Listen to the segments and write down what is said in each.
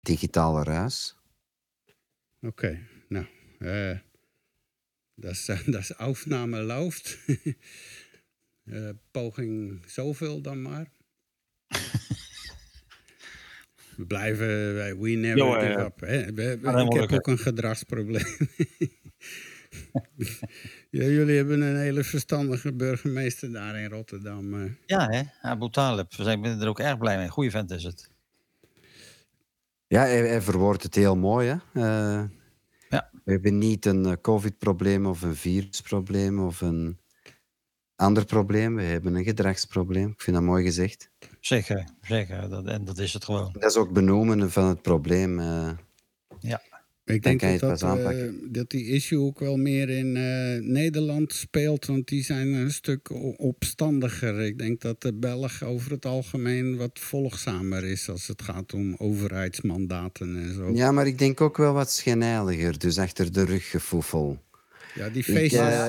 digitale ruis. Oké, nou. eh dat is, afname looft. Eh, poging zoveel dan maar. We blijven, wij- we never Jo, give up. Hè. We- ik heb ook een gedragsprobleem. ja, jullie hebben een hele verstandige burgemeester daar in Rotterdam. eh. Ja, hè? Abu Talib. We zijn er ook erg blij mee. Goeie vent is het. Ja, hij, hij verwoordt het heel mooi. Hè? Eh, Ja. We hebben niet een eh, COVID-probleem of een virusprobleem of een ander probleem. We hebben een gedragsprobleem. Ik vind dat mooi gezegd. Zeker, zeker. Dat, en dat is het gewoon. Dat is ook benoemen van het probleem. eh. Ik denk dat, dat, eh, dat die issue ook wel meer in eh, Nederland speelt, want die zijn een stuk opstandiger. Ik denk dat de Belg over het algemeen wat volgzamer is als het gaat om overheidsmandaten en zo. Ja, Ja, maar ik denk ook wel wat schijnheiliger. Dus achter de rug gefoefel. die Ik, feestjes. eh,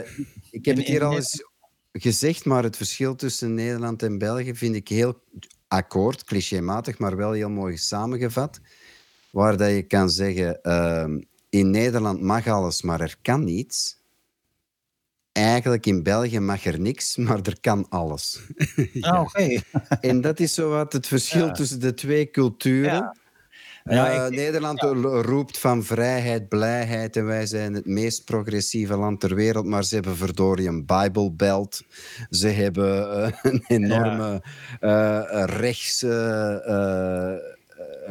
ik heb het hier al eens gezegd, maar het verschil tussen Nederland en België vind ik heel akkoord, clichématig, maar wel heel mooi samengevat. Waar dat je kan zeggen, ehm, in Nederland mag alles, maar er kan niets. Eigenlijk in België mag er niks, maar er kan alles. Ah, oké. En dat is zo wat het verschil Ja. tussen de twee culturen. Ja. Ja, Eh, Nederland ro- roept van vrijheid, blijheid en wij zijn het meest progressieve land ter wereld, maar ze hebben verdorie een Bible Belt. Ze hebben eh, een enorme eh rechtse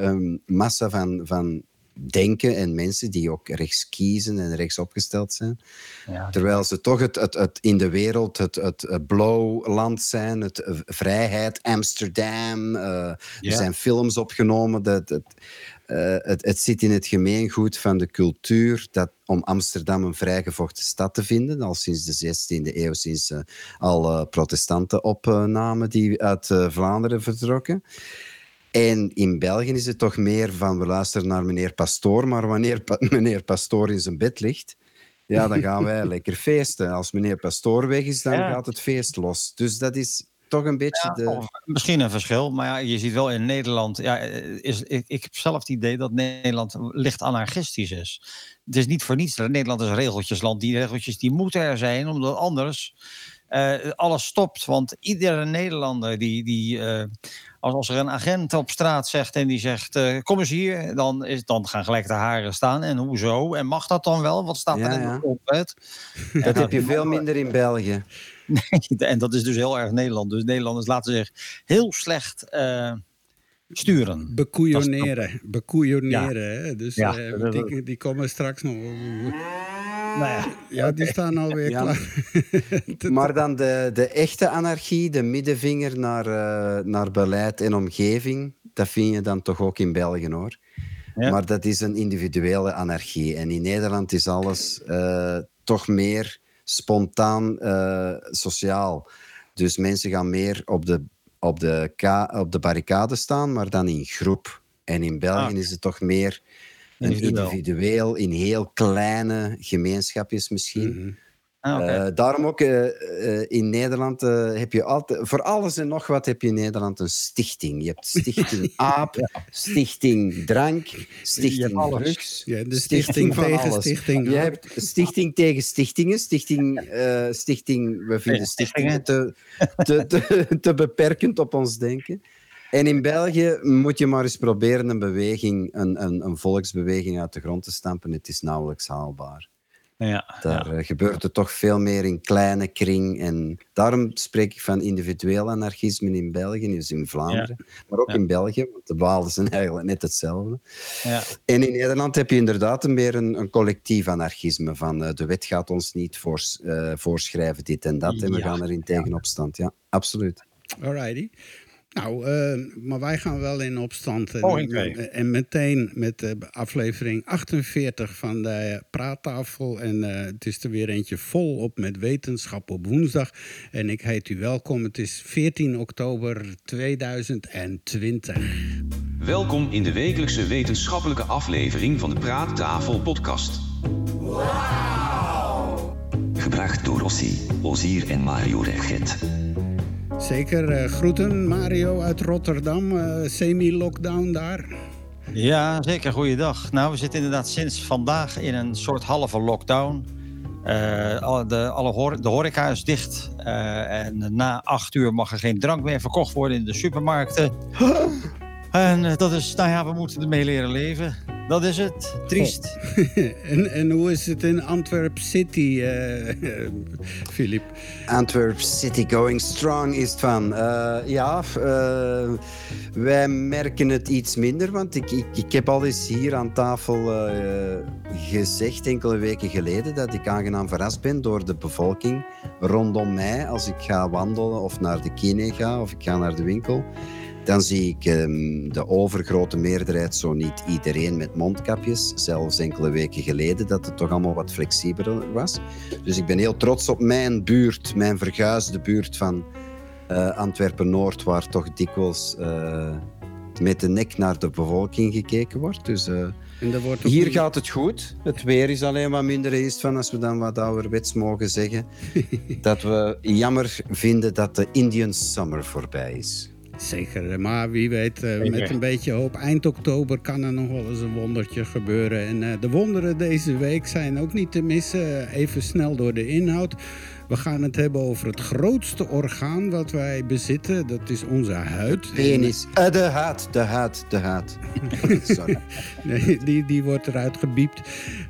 ehm, massa van, van denken en mensen die ook rechts kiezen en rechts opgesteld zijn. Ja. Terwijl ze toch het, het, het in de wereld het, het, het blauw-land zijn, het eh, vrijheid, Amsterdam. Ja. Er zijn films opgenomen. Dat, dat, eh, het, het zit in het gemeengoed van de cultuur dat, om Amsterdam een vrijgevochten stad te vinden. Al sinds de 16e eeuw, sinds eh, al protestanten opnamen die uit Vlaanderen vertrokken. En in België is het toch meer van we luisteren naar meneer Pastoor, maar wanneer pa- meneer Pastoor in zijn bed ligt, ja, dan gaan wij lekker feesten. Als meneer Pastoor weg is, dan Ja. gaat het feest los. Dus dat is toch een beetje de... Misschien een verschil, maar ja, je ziet wel in Nederland. Ja, is, ik, ik heb zelf het idee dat Nederland licht anarchistisch is. Het is niet voor niets. dat Nederland is een regeltjesland. Die regeltjes die moeten er zijn, omdat anders eh, alles stopt. Want iedere Nederlander die. die eh, als, als er een agent op straat zegt en die zegt: eh, Kom eens hier, dan, is, dan gaan gelijk de haren staan. En hoezo? En mag dat dan wel? Wat staat Ja, er in ja. de grondwet? Dat heb je veel minder in België. Nee, en dat is dus heel erg Nederland. Dus Nederlanders laten zich heel slecht sturen. Bekoeioneren. Bekoeioneren. Dus Ja, eh, die, die komen straks nog. Nou ja, Ja, die staan alweer Ja. klaar. Maar dan de, de echte anarchie, de middenvinger naar, eh, naar beleid en omgeving, dat vind je dan toch ook in België hoor. Ja. Maar dat is een individuele anarchie. En in Nederland is alles eh, toch meer spontaan sociaal. Dus mensen gaan meer op de, op, de ka- op de barricade staan, maar dan in groep. En in België Ah. is het toch meer een Individueel. individueel, in heel kleine gemeenschapjes misschien. Mhm. Ah. Eh, daarom ook eh, in Nederland heb je altijd, voor alles en nog wat heb je in Nederland een stichting. Je hebt stichting aap, stichting drank, stichting drugs, Ja, de stichting van tegen alles. stichting. Je hebt stichting tegen stichtingen, stichting, stichting we vinden stichtingen te, te, te, te beperkend op ons denken. En in België moet je maar eens proberen een beweging, een, een, een volksbeweging uit de grond te stampen. Het is nauwelijks haalbaar. Ja, Daar eh, gebeurt het toch veel meer in kleine kring. En daarom spreek ik van individueel anarchisme in België, dus in Vlaanderen. Maar ook Ja. in België, want de Walen zijn eigenlijk net hetzelfde. ja. En in Nederland heb je inderdaad een meer een, een collectief anarchisme. Van eh, de wet gaat ons niet voors- eh, voorschrijven dit en dat. En we gaan erin tegen opstand. Ja, absoluut. Alrighty. Nou, eh, maar wij gaan wel in opstand. En, Oh, oké. en meteen met de aflevering 48 van de praattafel. En eh, het is er weer eentje volop met wetenschap op woensdag. En ik heet u welkom. Het is 14 oktober 2020. Welkom in de wekelijkse wetenschappelijke aflevering van de Praattafel podcast. Gebracht door Rossi, Ozier en Mario Regget. Zeker. eh, groeten Mario uit Rotterdam. eh, Semi-lockdown daar. Ja, zeker. Goeiedag. Nou, we zitten inderdaad sinds vandaag in een soort halve lockdown. Uh, alle, de, alle hor de horeca is dicht. Uh, en na acht uur mag er geen drank meer verkocht worden in de supermarkten. En dat is, nou ja, we moeten ermee leren leven. Dat is het. Triest. en, en hoe is het in Antwerp City, Filip? Antwerp City going strong is het van. ja, wij merken het iets minder, want ik, ik, ik heb al eens hier aan tafel gezegd enkele weken geleden dat ik aangenaam verrast ben door de bevolking rondom mij als ik ga wandelen of naar de kine ga of ik ga naar de winkel dan zie ik um, de overgrote meerderheid, zo niet iedereen, met mondkapjes. Zelfs enkele weken geleden dat het toch allemaal wat flexibeler was. Dus ik ben heel trots op mijn buurt, mijn verguisde buurt van uh, Antwerpen-Noord, waar toch dikwijls uh, met de nek naar de bevolking gekeken wordt. Dus uh, wordt hier gaat het goed. Het weer is alleen wat minder is van als we dan wat ouderwets mogen zeggen. dat we jammer vinden dat de Indian Summer voorbij is. Zeker, maar wie weet, uh, met een beetje hoop, eind oktober kan er nog wel eens een wondertje gebeuren. En uh, de wonderen deze week zijn ook niet te missen. Even snel door de inhoud. We gaan het hebben over het grootste orgaan wat wij bezitten. Dat is onze huid. Penis. Uh, de haat, de haat, de haat. Sorry. nee, die, die wordt eruit gebiept.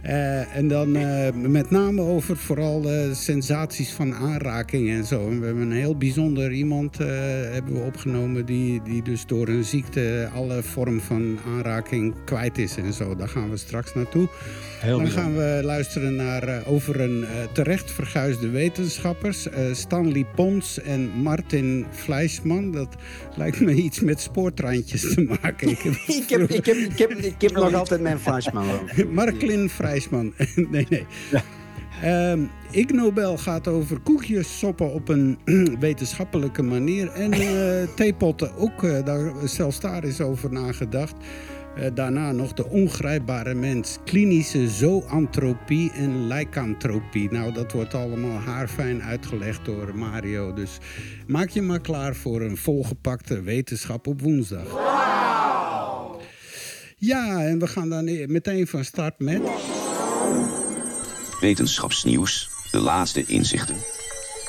Uh, en dan uh, met name over vooral sensaties van aanraking en zo. En we hebben een heel bijzonder iemand hebben we opgenomen... Die, die dus door een ziekte alle vorm van aanraking kwijt is en zo. Daar gaan we straks naartoe. Heel dan gaan we luisteren naar over een terecht verguisde wetenschap wetenschappers. Uh, Stanley Pons en Martin Fleischman. Dat lijkt me iets met spoortreintjes te maken. Ik heb, ik heb, ik heb, ik heb, ik heb nog altijd mijn Fleischman. Marklin Fleischman. nee, nee. Ja. Um, Ig Nobel gaat over koekjes soppen op een wetenschappelijke manier. En uh, theepotten ook, uh, daar, zelfs daar is over nagedacht. Uh, daarna nog de ongrijpbare mens, klinische zoantropie en lijkantropie. Nou, dat wordt allemaal haarfijn uitgelegd door Mario. Dus maak je maar klaar voor een volgepakte wetenschap op woensdag. Ja, en we gaan dan e- meteen van start met. Wetenschapsnieuws, de laatste inzichten.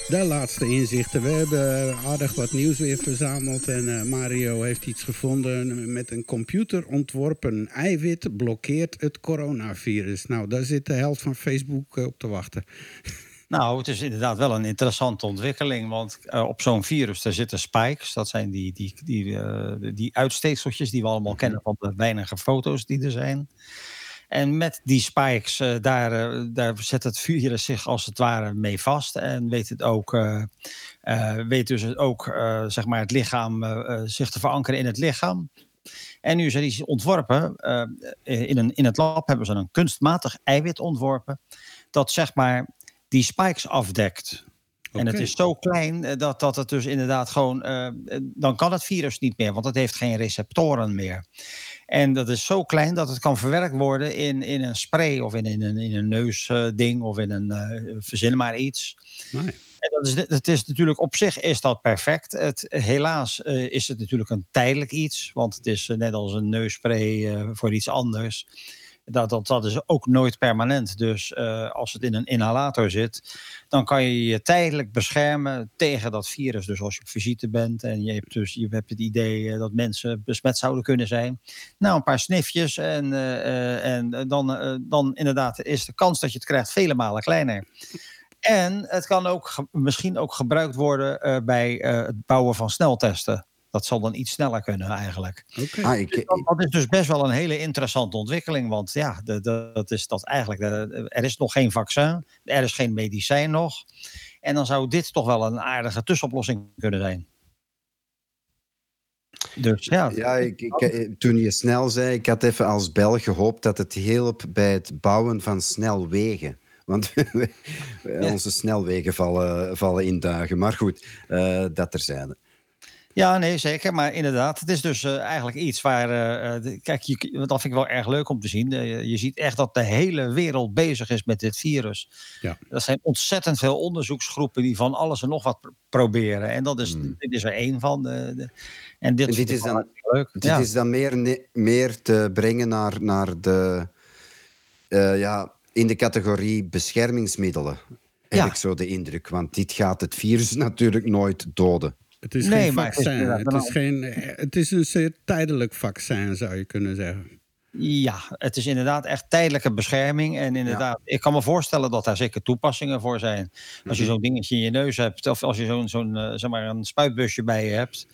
De laatste inzichten. We hebben aardig wat nieuws weer verzameld. En uh, Mario heeft iets gevonden met een computer ontworpen eiwit blokkeert het coronavirus. Nou, daar zit de helft van Facebook uh, op te wachten. Nou, het is inderdaad wel een interessante ontwikkeling. Want uh, op zo'n virus daar zitten spikes. Dat zijn die, die, die, die uitsteekseltjes die we allemaal kennen van de weinige foto's die er zijn. En met die spikes, uh, daar, uh, daar zet het virus zich als het ware mee vast. En weet het ook, uh, weet dus ook zeg maar het lichaam zich te verankeren in het lichaam. En nu zijn die ontworpen, in, een, in het lab hebben ze een kunstmatig eiwit ontworpen. Dat zeg maar die spikes afdekt. En het is zo klein dat, dat het dus inderdaad gewoon. dan kan het virus niet meer, want het heeft geen receptoren meer. En dat is zo klein dat het kan verwerkt worden in, in een spray of in, in een, in een neusding of in een uh, verzin maar iets. Nee. En dat is, het is natuurlijk op zich is dat perfect. Het, helaas is het natuurlijk een tijdelijk iets, want het is net als een neusspray voor iets anders dat, dat, dat is ook nooit permanent. Dus uh, als het in een inhalator zit, dan kan je je tijdelijk beschermen tegen dat virus. Dus als je op visite bent en je hebt, dus, je hebt het idee uh, dat mensen besmet zouden kunnen zijn. Nou, een paar snifjes en, uh, en dan, dan inderdaad is de kans dat je het krijgt vele malen kleiner. En het kan ook misschien ook gebruikt worden bij het bouwen van sneltesten. Dat zal dan iets sneller kunnen eigenlijk. Okay. Ah, ik, dat, is dus best wel een hele interessante ontwikkeling. Want ja, de, de, dat is dat eigenlijk. De, er is nog geen vaccin. Er is geen medicijn nog. En dan zou dit toch wel een aardige tussenoplossing kunnen zijn. Dus ja. Ja, ik, ik, toen je snel zei, ik had even als bel gehoopt dat het hielp bij het bouwen van snelwegen. Want onze snelwegen vallen, vallen in dagen. Maar goed, uh, dat zijn. Ja, nee, zeker. Maar inderdaad, het is dus uh, eigenlijk iets waar. Uh, de, kijk, je, dat vind ik wel erg leuk om te zien. Uh, je ziet echt dat de hele wereld bezig is met dit virus. Ja. Er zijn ontzettend veel onderzoeksgroepen die van alles en nog wat pr proberen. En dat is, mm. dit is er één van. De, de, en dit, en dit is dan, leuk. Dit ja. is dan meer, meer te brengen naar, naar de. ja, in de categorie beschermingsmiddelen. Heb ja. ik zo de indruk. Want dit gaat het virus natuurlijk nooit doden. Het is nee, geen vaccin. Het is, het, is geen, het is een zeer tijdelijk vaccin, zou je kunnen zeggen. Ja, het is inderdaad echt tijdelijke bescherming. En inderdaad, ja. ik kan me voorstellen dat daar zeker toepassingen voor zijn. Als je mhm. zo'n dingetje in je neus hebt, of als je zo'n zo'n uh, zeg maar een spuitbusje bij je hebt.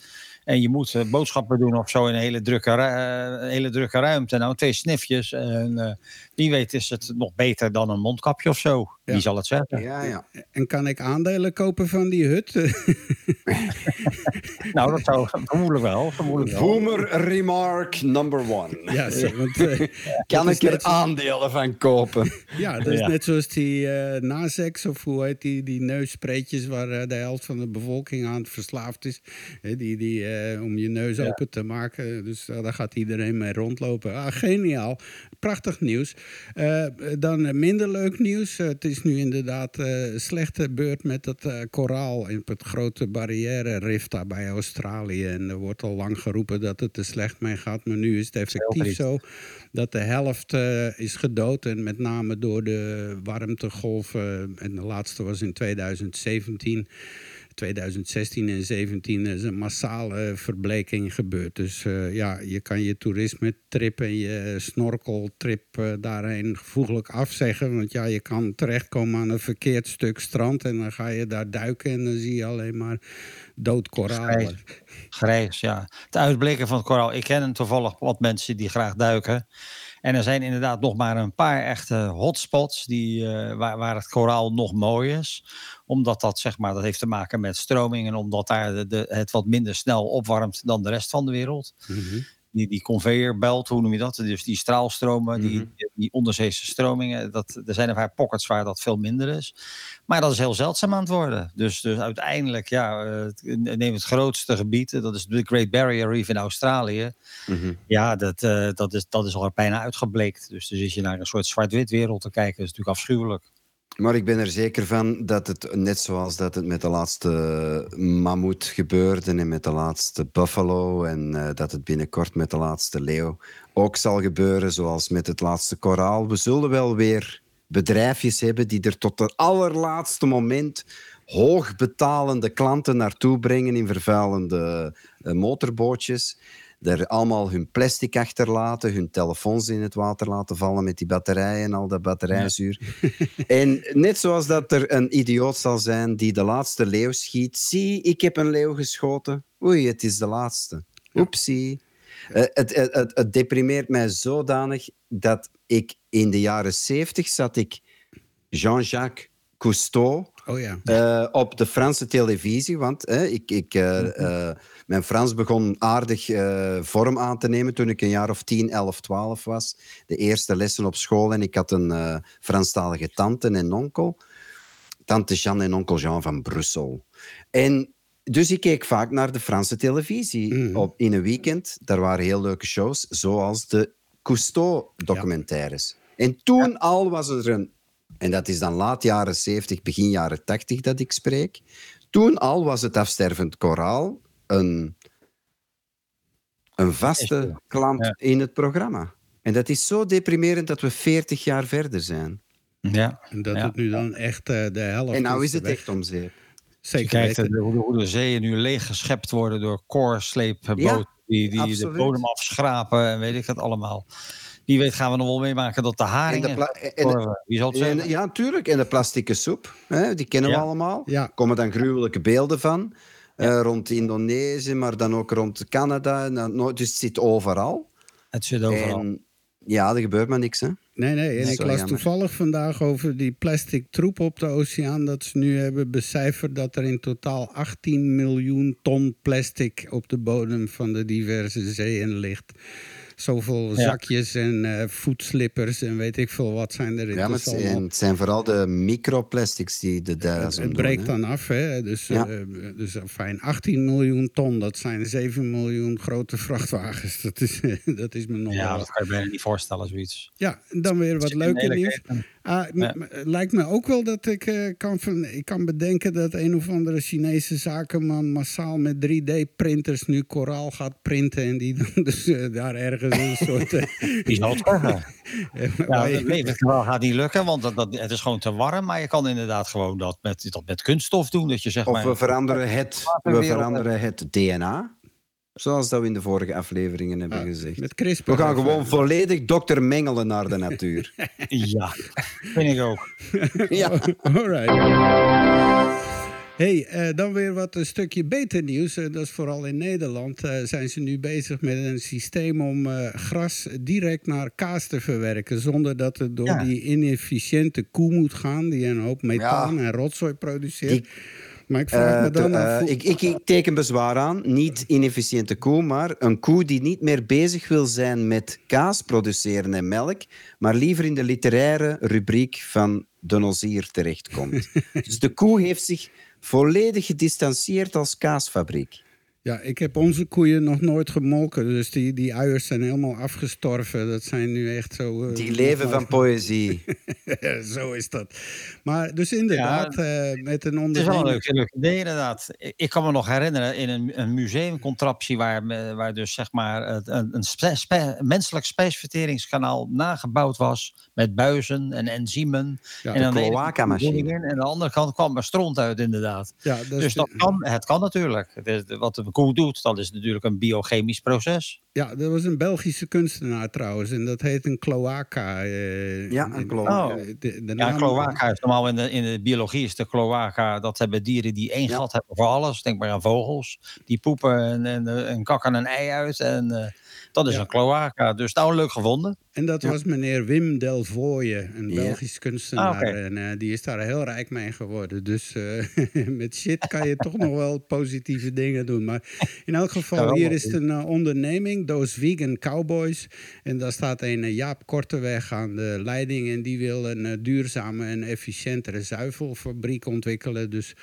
En je moet uh, boodschappen doen of zo in een hele drukke, uh, hele drukke ruimte. Nou, twee snifjes. En uh, wie weet is het nog beter dan een mondkapje of zo. Ja. Wie zal het zeggen? Ja, ja. En kan ik aandelen kopen van die hut? nou, dat zou vermoedelijk wel. Vermoedelijk wel. Boomer remark number one. Ja, zo, want, kan ik er aandelen van kopen? ja, dat is net zoals die uh, Nasex, of hoe heet die, die neusspreetjes waar de helft van de bevolking aan verslaafd is. die, die, om je neus ja. open te maken. Dus daar gaat iedereen mee rondlopen. Ah, geniaal. Prachtig nieuws. Uh, dan minder leuk nieuws. het is nu inderdaad uh, slechte beurt met het uh, koraal in het grote barrière rift daar bij Australië. En er wordt al lang geroepen dat het te slecht mee gaat. Maar nu is het effectief zo dat de helft is gedood. En met name door de warmtegolven. en de laatste was in 2017. 2016 en 2017 is een massale verbleking gebeurd. Dus uh, ja, je kan je toerisme-trip en je snorkeltrip uh, daarheen gevoeglijk afzeggen. Want ja, je kan terechtkomen aan een verkeerd stuk strand en dan ga je daar duiken en dan zie je alleen maar dood koralen. Grijs, ja. Het uitblikken van het koraal. Ik ken toevallig wat mensen die graag duiken. En er zijn inderdaad nog maar een paar echte hotspots die, uh, waar, waar het koraal nog mooi is. Omdat dat, zeg maar, dat heeft te maken met stroming en omdat daar de, de, het wat minder snel opwarmt dan de rest van de wereld. Mm -hmm die, die conveyor belt, hoe noem je dat? Dus die straalstromen, die, mm -hmm. die onderzeese stromingen. Dat, er zijn een paar pockets waar dat veel minder is. Maar dat is heel zeldzaam aan het worden. Dus, dus uiteindelijk, ja, uh, neem het grootste gebied, dat is de Great Barrier Reef in Australië. Mm -hmm. Ja, dat, uh, dat, is, dat is al bijna uitgebleekt. Dus dan zit je naar een soort zwart-wit wereld te kijken. Dat is natuurlijk afschuwelijk. Maar ik ben er zeker van dat het, net zoals dat het met de laatste mammoet gebeurde en met de laatste buffalo en uh, dat het binnenkort met de laatste leeuw ook zal gebeuren, zoals met het laatste koraal. We zullen wel weer bedrijfjes hebben die er tot het allerlaatste moment hoogbetalende klanten naartoe brengen in vervuilende uh, motorbootjes er allemaal hun plastic achterlaten, hun telefoons in het water laten vallen met die batterijen en al dat batterijzuur. Ja. en net zoals dat er een idioot zal zijn die de laatste leeuw schiet. Zie, ik heb een leeuw geschoten. Oei, het is de laatste. Oepsie. Uh, het, het, het, het, deprimeert mij zodanig dat ik in de jaren zeventig zat ik Jean-Jacques Cousteau oh ja. uh, op de Franse televisie. Want uh, ik, ik, mijn Frans begon aardig vorm aan te nemen toen ik een jaar of 10, 11, 12 was. De eerste lessen op school en ik had een Franstalige tante en onkel. Tante Jeanne en onkel Jean van Brussel. En dus ik keek vaak naar de Franse televisie mm. op, in een weekend. Daar waren heel leuke shows, zoals de Cousteau-documentaires. Ja. En toen ja. al was er een en dat is dan laat jaren 70, begin jaren 80 dat ik spreek. Toen al was het afstervend koraal een, een vaste klant ja. in het programma. En dat is zo deprimerend dat we 40 jaar verder zijn. Ja. En dat ja. het nu dan echt uh, de helft En nou is het weg. echt om zeep. Zeker kijkt de, hoe de zeeën nu leeggeschept worden door koorsleepboten ja, die, die de bodem afschrapen en weet ik het allemaal. Wie weet gaan we nog wel meemaken dat de haringen... En de wie zal het zeggen? Ja, natuurlijk. En de plastieke soep, hè, die kennen ja. we allemaal. Ja. komen dan gruwelijke beelden van. Ja. Uh, rond Indonesië, maar dan ook rond Canada. Dus het zit overal. Het zit overal. En, ja, er gebeurt maar niks, hè. Nee, nee. En ik las jammer. toevallig vandaag over die plastic troep op de oceaan. Dat ze nu hebben becijferd dat er in totaal 18 miljoen ton plastic op de bodem van de diverse zeeën ligt. Zoveel zakjes en eh, voetslippers en weet ik veel wat zijn er. Ja, maar Het zijn, het zijn vooral de microplastics die de het, duizend het breekt dan af, hè? Dus, Ja. eh, dus eh, fijn, 18 miljoen ton, dat zijn 7 miljoen grote vrachtwagens. Dat is, dat is me nog Ja, dat kan je bijna niet voorstellen, zoiets. Ja, dan weer wat Zit in de leuke hele nieuws. keten. Ah, Ja. lijkt me ook wel dat ik, eh, kan van, ik kan bedenken dat een of andere Chinese zakenman massaal met 3D-printers nu koraal gaat printen. En die dan dus eh, daar ergens een soort. eh, Die zal het zeggen. Ja, je- dat wel, gaat niet lukken, want dat, dat, het is gewoon te warm. Maar je kan inderdaad gewoon dat met, dat met kunststof doen. Dat je zeg Of maar... we veranderen het, we veranderen het DNA. Zoals dat we in de vorige afleveringen hebben ah, gezegd. met CRISPR. We gaan gewoon volledig dokter mengelen naar de natuur. Ja, vind ik ook. ja. Alright. Hey, eh, dan weer wat een stukje beter nieuws. Eh, dat is vooral in Nederland. eh, zijn ze nu bezig met een systeem om eh, gras direct naar kaas te verwerken. Zonder dat het door Ja. die inefficiënte koe moet gaan. Die een hoop methaan en rotzooi produceert. Die- maar ik vraag Eh, me dan te- af. eh, hoe- ik, ik, ik teken bezwaar aan. Niet inefficiënte koe, maar een koe die niet meer bezig wil zijn met kaas produceren en melk, maar liever in de literaire rubriek van de Nozier terechtkomt. dus de koe heeft zich volledig gedistanceerd als kaasfabriek. Ja, ik heb onze koeien nog nooit gemolken. Dus die, die uiers zijn helemaal afgestorven. Dat zijn nu echt zo... eh, Die leven van poëzie. Zo is dat. Maar dus inderdaad, eh, met een Het is wel een leuk, leuk idee inderdaad. Ik- kan me nog herinneren in een, een museumcontraptie waar, me- waar dus zeg maar het- een, een spe- spe- menselijk spijsverteringskanaal nagebouwd was met buizen en enzymen. Ja, en de kant cloaca-machine. En aan de andere kant kwam er stront uit inderdaad. Ja, dus de- dat kan, het kan natuurlijk. Het is, wat een koe doet, dat is natuurlijk een biochemisch proces. Ja, dat was een Belgische kunstenaar trouwens. En dat heet een cloaca. eh, Ja, een en- cloaca. Oh. eh, de, de Ja, naam- cloaca is normaal in de, in de biologie is de cloaca, dat hebben dieren die één Ja. gat hebben voor alles. Denk maar aan vogels, die poepen en, en, en kakken een ei uit. En eh, dat is Ja. een cloaca. Dus nou leuk gevonden. En dat Ja. was meneer Wim Delvoye, een Ja. Belgisch kunstenaar. Ah. En eh, die is daar heel rijk mee geworden. Dus eh, met shit kan je toch nog wel positieve dingen doen. Maar in elk geval, hier is het een eh, onderneming, Those Vegan Cowboys. En daar staat een Jaap Korteweg aan de leiding. En die wil een duurzame en efficiëntere zuivelfabriek ontwikkelen. Dus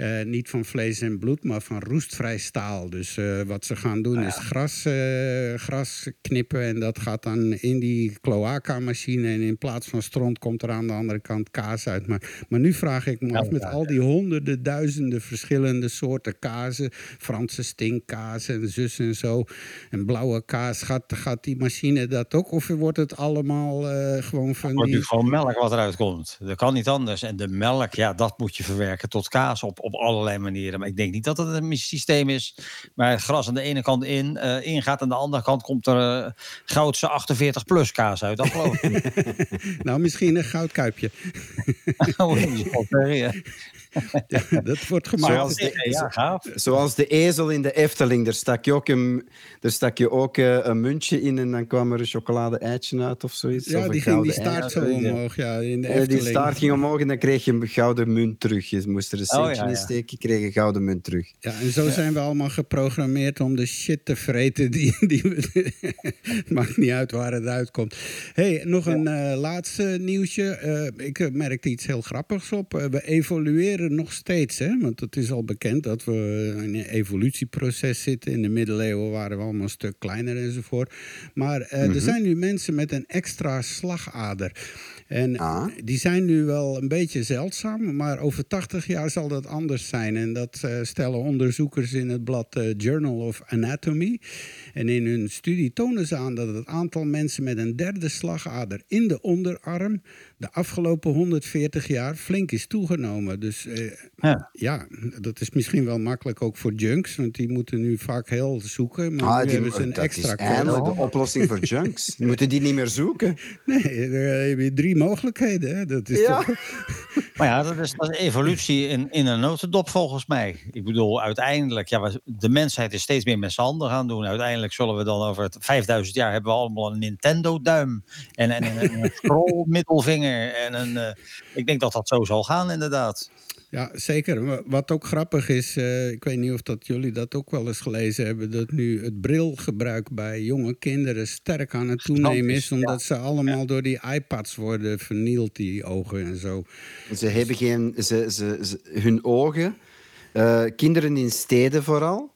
eh, niet van vlees en bloed, maar van roestvrij staal. Dus eh, wat ze gaan doen is gras, eh, gras knippen. En dat gaat dan in die cloaca-machine. En in plaats van stront komt er aan de andere kant kaas uit. Maar, maar nu vraag ik me Ja, af, met ja, al die honderden, duizenden verschillende soorten kazen. Franse stinkkaas en zus en zo. En blauwe kaas. Gaat, gaat die machine dat ook? Of wordt het allemaal gewoon van wordt die... nu gewoon melk wat eruit komt. Dat kan niet anders. En de melk, ja, dat moet je verwerken tot kaas op, op allerlei manieren. Maar ik denk niet dat het een systeem is waar het gras aan de ene kant in eh, ingaat. Aan de andere kant komt er eh, goudse 48 plus kaas uit. Dat geloof ik niet. Nou, misschien een goudkuipje. Oh, dat wordt gemaakt. Zoals de- ja, gaaf. Zoals de ezel in de Efteling. Daar stak je ook een, daar stak je ook eh, een muntje in en dan kwam er een chocolade-eitje uit of zoiets. Ja, of die ging die staart zo omhoog. Ja, in de Eh, die Efteling. staart ging omhoog en dan kreeg je een gouden munt terug. Je moest er een Oh, centje ja, in ja. steken, kreeg je een gouden munt terug. Ja, en zo zijn we allemaal geprogrammeerd om de shit te vreten. Die, die we, maakt niet uit waar het uitkomt. hey, nog een eh, laatste nieuwsje. Eh, ik merkte iets heel grappigs op. We evolueren nog steeds. Hè? Want het is al bekend dat we in een evolutieproces zitten. In de middeleeuwen waren we allemaal een stuk kleiner enzovoort. Maar eh, er zijn nu mensen met een extra slagader. En Ah. die zijn nu wel een beetje zeldzaam, maar over 80 jaar zal dat anders zijn. En dat eh, stellen onderzoekers in het blad eh, Journal of Anatomy. En in hun studie tonen ze aan dat het aantal mensen met een derde slagader in de onderarm de afgelopen 140 jaar flink is toegenomen. Dus eh, Ja. ja, dat is misschien wel makkelijk ook voor junks, want die moeten nu vaak heel zoeken. Maar Ah, nu die- hebben ze een dat extra is de oplossing voor junks. Moeten die niet meer zoeken? Nee, dan heb je drie mogelijkheden. Hè? Dat is Ja. toch... Maar ja, dat is, dat is evolutie in, in een notendop volgens mij. Ik bedoel, uiteindelijk, ja, de mensheid is steeds meer met z'n handen gaan doen. Uiteindelijk zullen we dan over het 5000 jaar hebben we allemaal een Nintendo-duim. En, en, en een scroll-middelvinger. En een, eh, ik denk dat dat zo zal gaan, inderdaad. Ja, zeker. Maar Wat ook grappig is, eh, ik weet niet of dat jullie dat ook wel eens gelezen hebben, dat nu het brilgebruik bij jonge kinderen sterk aan het toenemen is, ja. omdat ze allemaal door die iPads worden vernield, die ogen en zo. Ze hebben geen... Ze, ze, ze- hun ogen, eh, kinderen in steden vooral,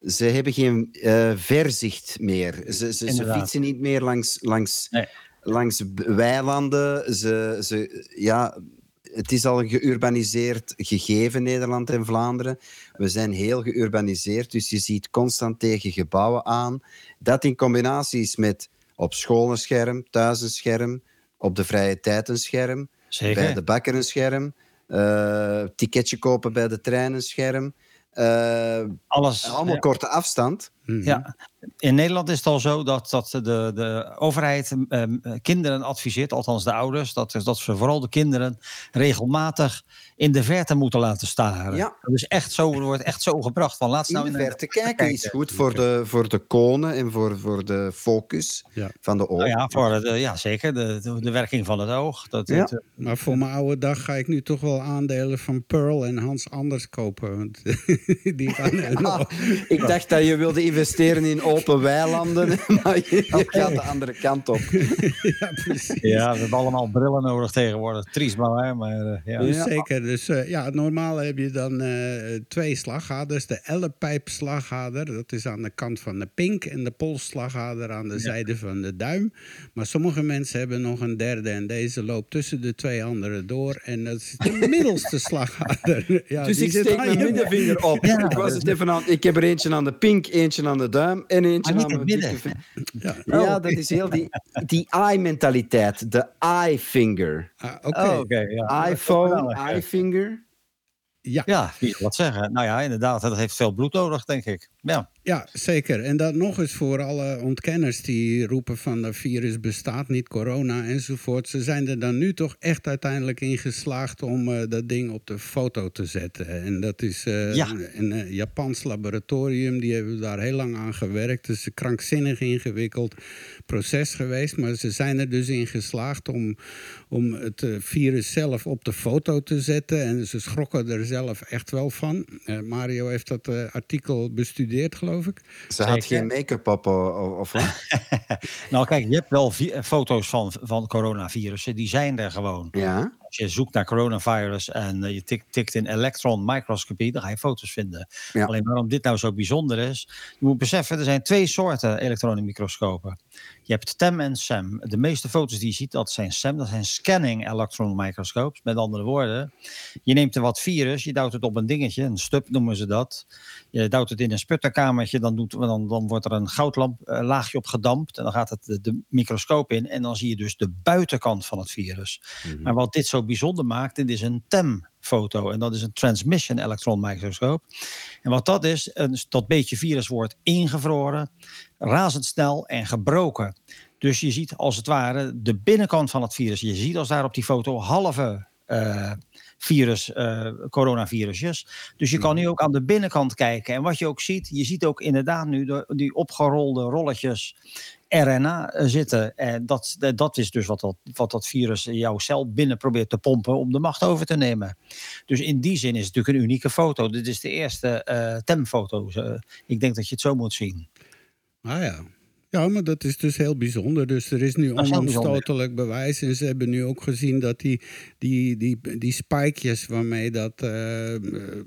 ze hebben geen eh, verzicht meer. Ze, ze, fietsen niet meer langs, langs, Nee. Langs weilanden. Ze, ze, ja, het is al een geurbaniseerd gegeven, Nederland en Vlaanderen. We zijn heel geurbaniseerd, dus je ziet constant tegen gebouwen aan. Dat in combinatie is met op school een scherm, thuis een scherm, op de vrije tijd een scherm, Zeker. bij de bakker een scherm, eh, ticketje kopen bij de trein een scherm. Eh, Alles. allemaal ja. korte afstand. Mhm. Ja, in Nederland is het al zo dat, dat de, de overheid ehm, kinderen adviseert, althans de ouders, dat, dat ze vooral de kinderen regelmatig in de verte moeten laten staren. Ja. Dat is echt zo, er wordt echt zo gebracht van laat ze In nou de in verte kijken is goed voor de, voor de konen en voor, voor de focus Ja. van de ogen. Nou ja, voor de, ja, zeker. De, de, de werking van het oog. Dat, Ja. het, Maar voor mijn oude dag ga ik nu toch wel aandelen van Pearl en Hans Anders kopen. Want die gaan Ah, ik dacht dat je wilde investeren in open weilanden, maar je, je gaat de andere kant op. ja, precies. ja, we hebben allemaal brillen nodig tegenwoordig. Triest maar maar eh, ja. Dus Ja. zeker. Dus eh, ja, normaal heb je dan eh, twee slagaders. De ellepijpslagader, dat is aan de kant van de pink. En de polsslagader aan de zijde van de duim. Maar sommige mensen hebben nog een derde. En deze loopt tussen de twee andere door. En dat is de middelste slagader. Ja, Dus die ik zit steek mijn middenvinger op. Ja. ik, was het even aan, ik heb er eentje aan de pink, eentje aan de duim en eentje aan het mijn midden. Ja. Ja, dat is heel die, die eye-mentaliteit. De eye-finger. Ah, Oké. Oh, oké, ja. iPhone, eye-finger. Ja. Ja, wat zeggen? Nou ja, inderdaad, dat heeft veel bloed nodig, denk ik. Ja. Ja, zeker. En dat nog eens voor alle ontkenners die roepen van dat virus bestaat niet, corona enzovoort. Ze zijn er dan nu toch echt uiteindelijk in geslaagd om eh, dat ding op de foto te zetten. En dat is eh, Ja. een, een eh, Japans laboratorium, die hebben daar heel lang aan gewerkt. Het is een krankzinnig ingewikkeld proces geweest. Maar ze zijn er dus in geslaagd om, om het virus zelf op de foto te zetten. En ze schrokken er zelf echt wel van. Mario heeft dat artikel bestudeerd, geloof ik. Ze had geen make-up op, of, of wat? Nou, kijk, je hebt wel eh, foto's van, van coronavirussen, die zijn er gewoon. Ja. Als je zoekt naar coronavirus en eh, je tik- tikt in electron microscopy, dan ga je foto's vinden. Ja. Alleen waarom dit nou zo bijzonder is, je moet beseffen, er zijn twee soorten elektronenmicroscopen. Je hebt TEM en SEM. De meeste foto's die je ziet, dat zijn SEM, dat zijn scanning electron microscopes. Met andere woorden, je neemt er wat virus, je duwt het op een dingetje, een stub noemen ze dat. Je duwt het in een sputterkamertje, dan, doet, dan, dan wordt er een goudlamp eh, laagje op gedampt. En dan gaat het de, de microscoop in en dan zie je dus de buitenkant van het virus. Maar wat dit zo bijzonder maakt, dit is een TEM-foto. En dat is een Transmission Electron Microscope. En wat dat is, een, dat beetje virus wordt ingevroren, razendsnel en gebroken. Dus je ziet als het ware de binnenkant van het virus. Je ziet als daar op die foto halve eh, virus, eh, coronavirusjes. Dus je kan nu ook aan de binnenkant kijken. En wat je ook ziet, je ziet ook inderdaad nu de, die opgerolde rolletjes RNA eh, zitten. En dat, eh, dat is dus wat dat, wat dat virus jouw cel binnen probeert te pompen om de macht over te nemen. Dus in die zin is het natuurlijk een unieke foto. Dit is de eerste eh TEM-foto. Ik denk dat je het zo moet zien. Ah ja. Ja, maar dat is dus heel bijzonder. Dus er is nu is onomstotelijk bewijs. En ze hebben nu ook gezien dat die, die, die, die spikejes waarmee dat eh, eh,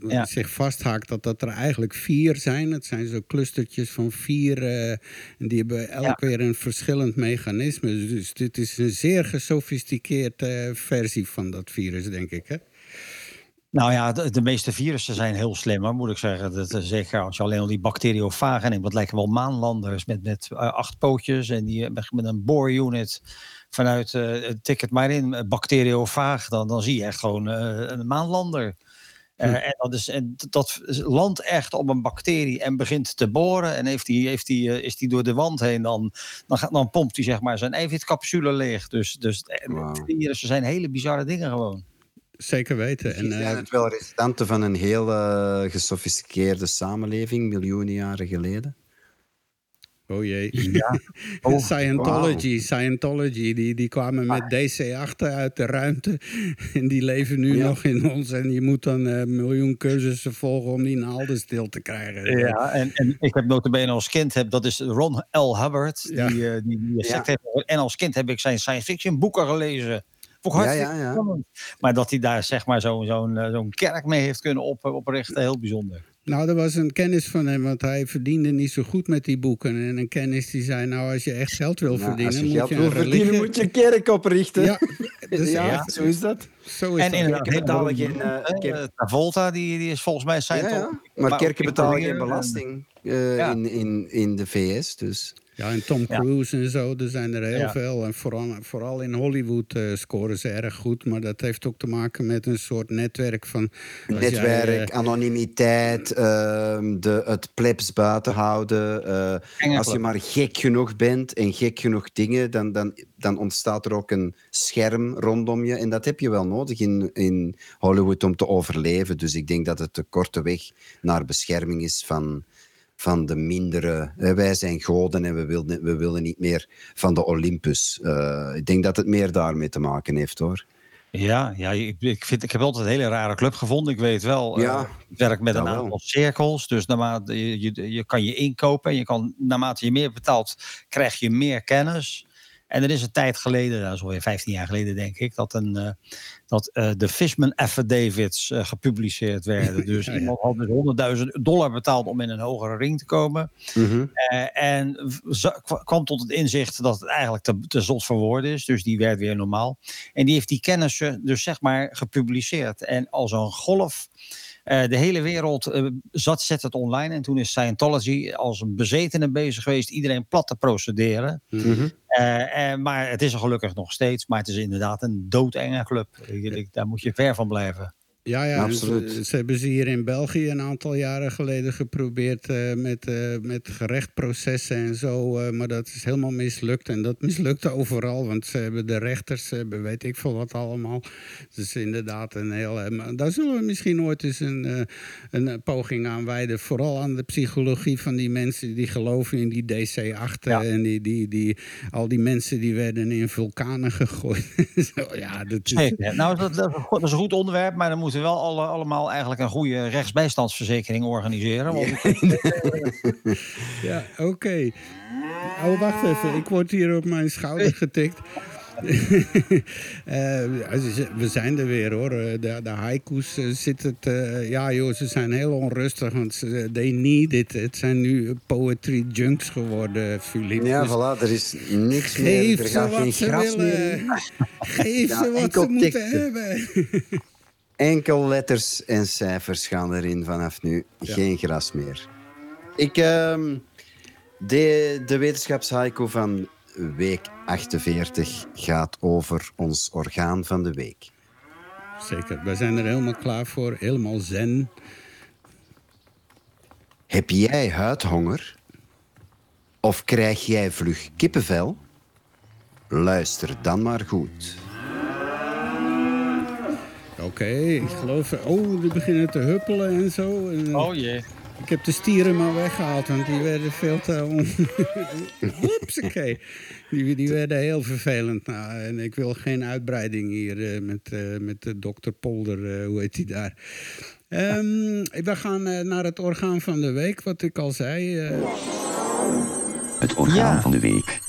Ja. zich vasthaakt, dat dat er eigenlijk vier zijn. Het zijn zo clustertjes van vier. eh, en die hebben elk weer een verschillend mechanisme. Dus dit is een zeer gesofisticeerd eh, versie van dat virus, denk ik. Hè? Nou ja, de, de meeste virussen zijn heel slim, hoor, moet ik zeggen. Dat, zeker als je alleen al die bacteriofagen neemt. Dat lijken wel maanlanders met, met eh, acht pootjes. En die met, met een boorunit vanuit, eh tik het maar in, eh, bacteriofaag. Dan, dan zie je echt gewoon eh, een maanlander. Eh, en dat, is, en dat landt echt op een bacterie en begint te boren. En heeft die, heeft die, eh, is die door de wand heen, dan, dan, gaat, dan pompt hij zeg maar zijn eiwitcapsule leeg. Dus, dus eh, virussen zijn hele bizarre dingen gewoon. Zeker weten. En, Misschien eh, zijn het wel restanten van een heel eh, gesofisticeerde samenleving, miljoenen jaren geleden. Oh jee. Ja. Oh, Scientology, Scientology die, die kwamen met DC-8 uit de ruimte. En die leven nu Ja. nog in ons. En je moet dan een miljoen cursussen volgen om die naalden stil te krijgen. Ja, en, en ik heb notabene als kind, heb, dat is Ron L. Hubbard, Ja. die, eh, die, die Ja. sect heeft. En als kind heb ik zijn science fiction boeken gelezen. Vond ik Ja, hartstikke ja, ja. Maar dat hij daar zeg maar zo'n zo'n eh, zo'n kerk mee heeft kunnen op, oprichten, heel bijzonder. Nou, er was een kennis van hem, want hij verdiende niet zo goed met die boeken. En een kennis die zei, nou, als je echt geld wil Nou, verdienen, als je moet geld je wil een verdienen, religie- moet je een kerk oprichten. Ja, dus ja, ja, zo is dat. zo is En dat. in ja. het betalen geen, eh, eh, Travolta, die, die is volgens mij zijn ja. Maar kerken betalen geen belasting eh, Ja. in, in, in de VS. Dus. Ja, en Tom Ja. Cruise en zo, er zijn er heel Ja. veel. En vooral, vooral in Hollywood eh, scoren ze erg goed. Maar dat heeft ook te maken met een soort netwerk van... jij, Netwerk, eh, anonimiteit, ehm, de, het plebs buiten houden. eh, als je maar gek genoeg bent en gek genoeg dingen, dan, dan, dan ontstaat er ook een scherm rondom je. En dat heb je wel nodig in, in Hollywood om te overleven. Dus ik denk dat het de korte weg naar bescherming is van, van de mindere. Wij zijn goden en we willen, we willen niet meer van de Olympus. Eh, ik denk dat het meer daarmee te maken heeft hoor. Ja, ja ik, ik, vind, ik heb altijd een hele rare club gevonden. Ik weet wel, Ja, eh, ik werk met een aantal cirkels. Dus naarmate je, je, je kan je inkopen. En je kan, naarmate je meer betaalt, krijg je meer kennis. En er is een tijd geleden, dat is alweer 15 jaar geleden denk ik, dat, een, eh, dat eh, de Fishman affidavits eh, gepubliceerd werden. Dus Ja, ja. iemand had dus 100.000 dollar betaald om in een hogere ring te komen. Mhm. En kwam tot het inzicht dat het eigenlijk te, te zot voor woorden is. Dus die werd weer normaal. En die heeft die kennissen dus zeg maar gepubliceerd. En als een golf. Eh, de hele wereld eh, zat, zet het online. En toen is Scientology als een bezetene bezig geweest iedereen plat te procederen. Eh, maar het is er gelukkig nog steeds. Maar het is inderdaad een doodenge club. Daar moet je ver van blijven. Ja, ja en Absoluut. Ze, ze hebben ze hier in België een aantal jaren geleden geprobeerd eh, met, eh, met gerechtprocessen en zo. eh, maar dat is helemaal mislukt. En dat mislukte overal, want ze hebben de rechters, ze hebben weet ik veel wat allemaal. Dus inderdaad een heel... eh, daar zullen we misschien ooit eens een, eh, een eh, poging aan wijden. Vooral aan de psychologie van die mensen die geloven in die DC-8. Ja. En die, die, die, al die mensen die werden in vulkanen gegooid. zo, ja, dat is... Nou, dat is een goed onderwerp, maar dan moeten we wel alle, allemaal eigenlijk een goede rechtsbijstandsverzekering organiseren. Want Ja, oké. Oh, wacht even. Ik word hier op mijn schouder getikt. Eh, we zijn er weer hoor. Eh, De, de haiku's eh, zit het. eh, ja, joh, ze zijn heel onrustig. Want ze, they need it. Het zijn nu poetry junks geworden, Filip. Ja, Dus voilà, er is niks Geef meer. Er ze gaat geen wat ze gras meer willen. in. Geef Ja, ze wat ze moeten teksten. hebben. Enkel letters en cijfers gaan erin vanaf nu. Geen gras meer. Ik, ehm, de, de wetenschapshaiku van week 48 gaat over ons orgaan van de week. Zeker, we zijn er helemaal klaar voor. Helemaal zen. Heb jij huidhonger? Of krijg jij vlug kippenvel? Luister dan maar goed. Oké, ik geloof... Oh, die beginnen te huppelen en zo. En, Oh jee. Ik heb de stieren maar weggehaald, want die werden veel te... On... Hupsakee. Die, die werden heel vervelend. Nou, en ik wil geen uitbreiding hier eh, met, eh, met de dokter Polder, eh, hoe heet die daar. Ehm, we gaan eh, naar het orgaan van de week, wat ik al zei. eh, Het orgaan Ja. van de week.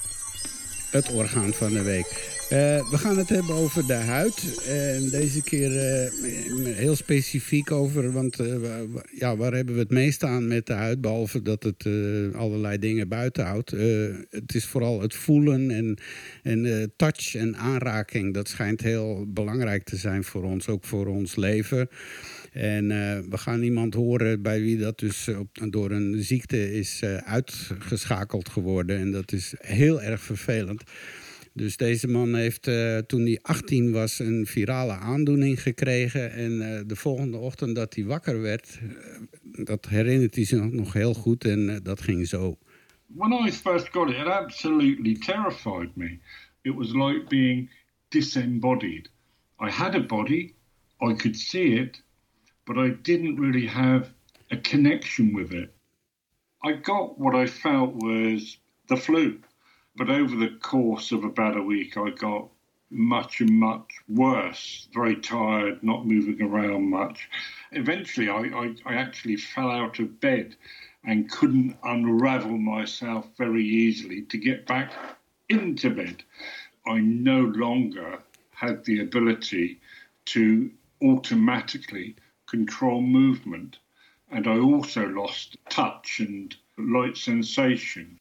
het orgaan van de week. Eh, we gaan het hebben over de huid. En deze keer eh, heel specifiek over, want eh, ja, waar hebben we het meest aan met de huid? Behalve dat het allerlei dingen buiten houdt. Het is vooral het voelen en, en touch en aanraking. Dat schijnt heel belangrijk te zijn voor ons, ook voor ons leven. En we gaan iemand horen bij wie dat dus door een ziekte is uitgeschakeld geworden. En dat is heel erg vervelend. Dus deze man heeft eh, toen hij 18 was een virale aandoening gekregen. En eh, de volgende ochtend dat hij wakker werd, eh, dat herinnert hij zich nog heel goed. En dat ging zo. when I first got it, it absolutely terrified me. It was like being disembodied. I had a body, I could see it, but I didn't really have a connection with it. I got what I felt was the flu. But over the course of about a week, I got much and much worse, very tired, not moving around much. Eventually, I, I, I actually fell out of bed and couldn't unravel myself very easily to get back into bed. I no longer had the ability to automatically control movement. And I also lost touch and light sensation.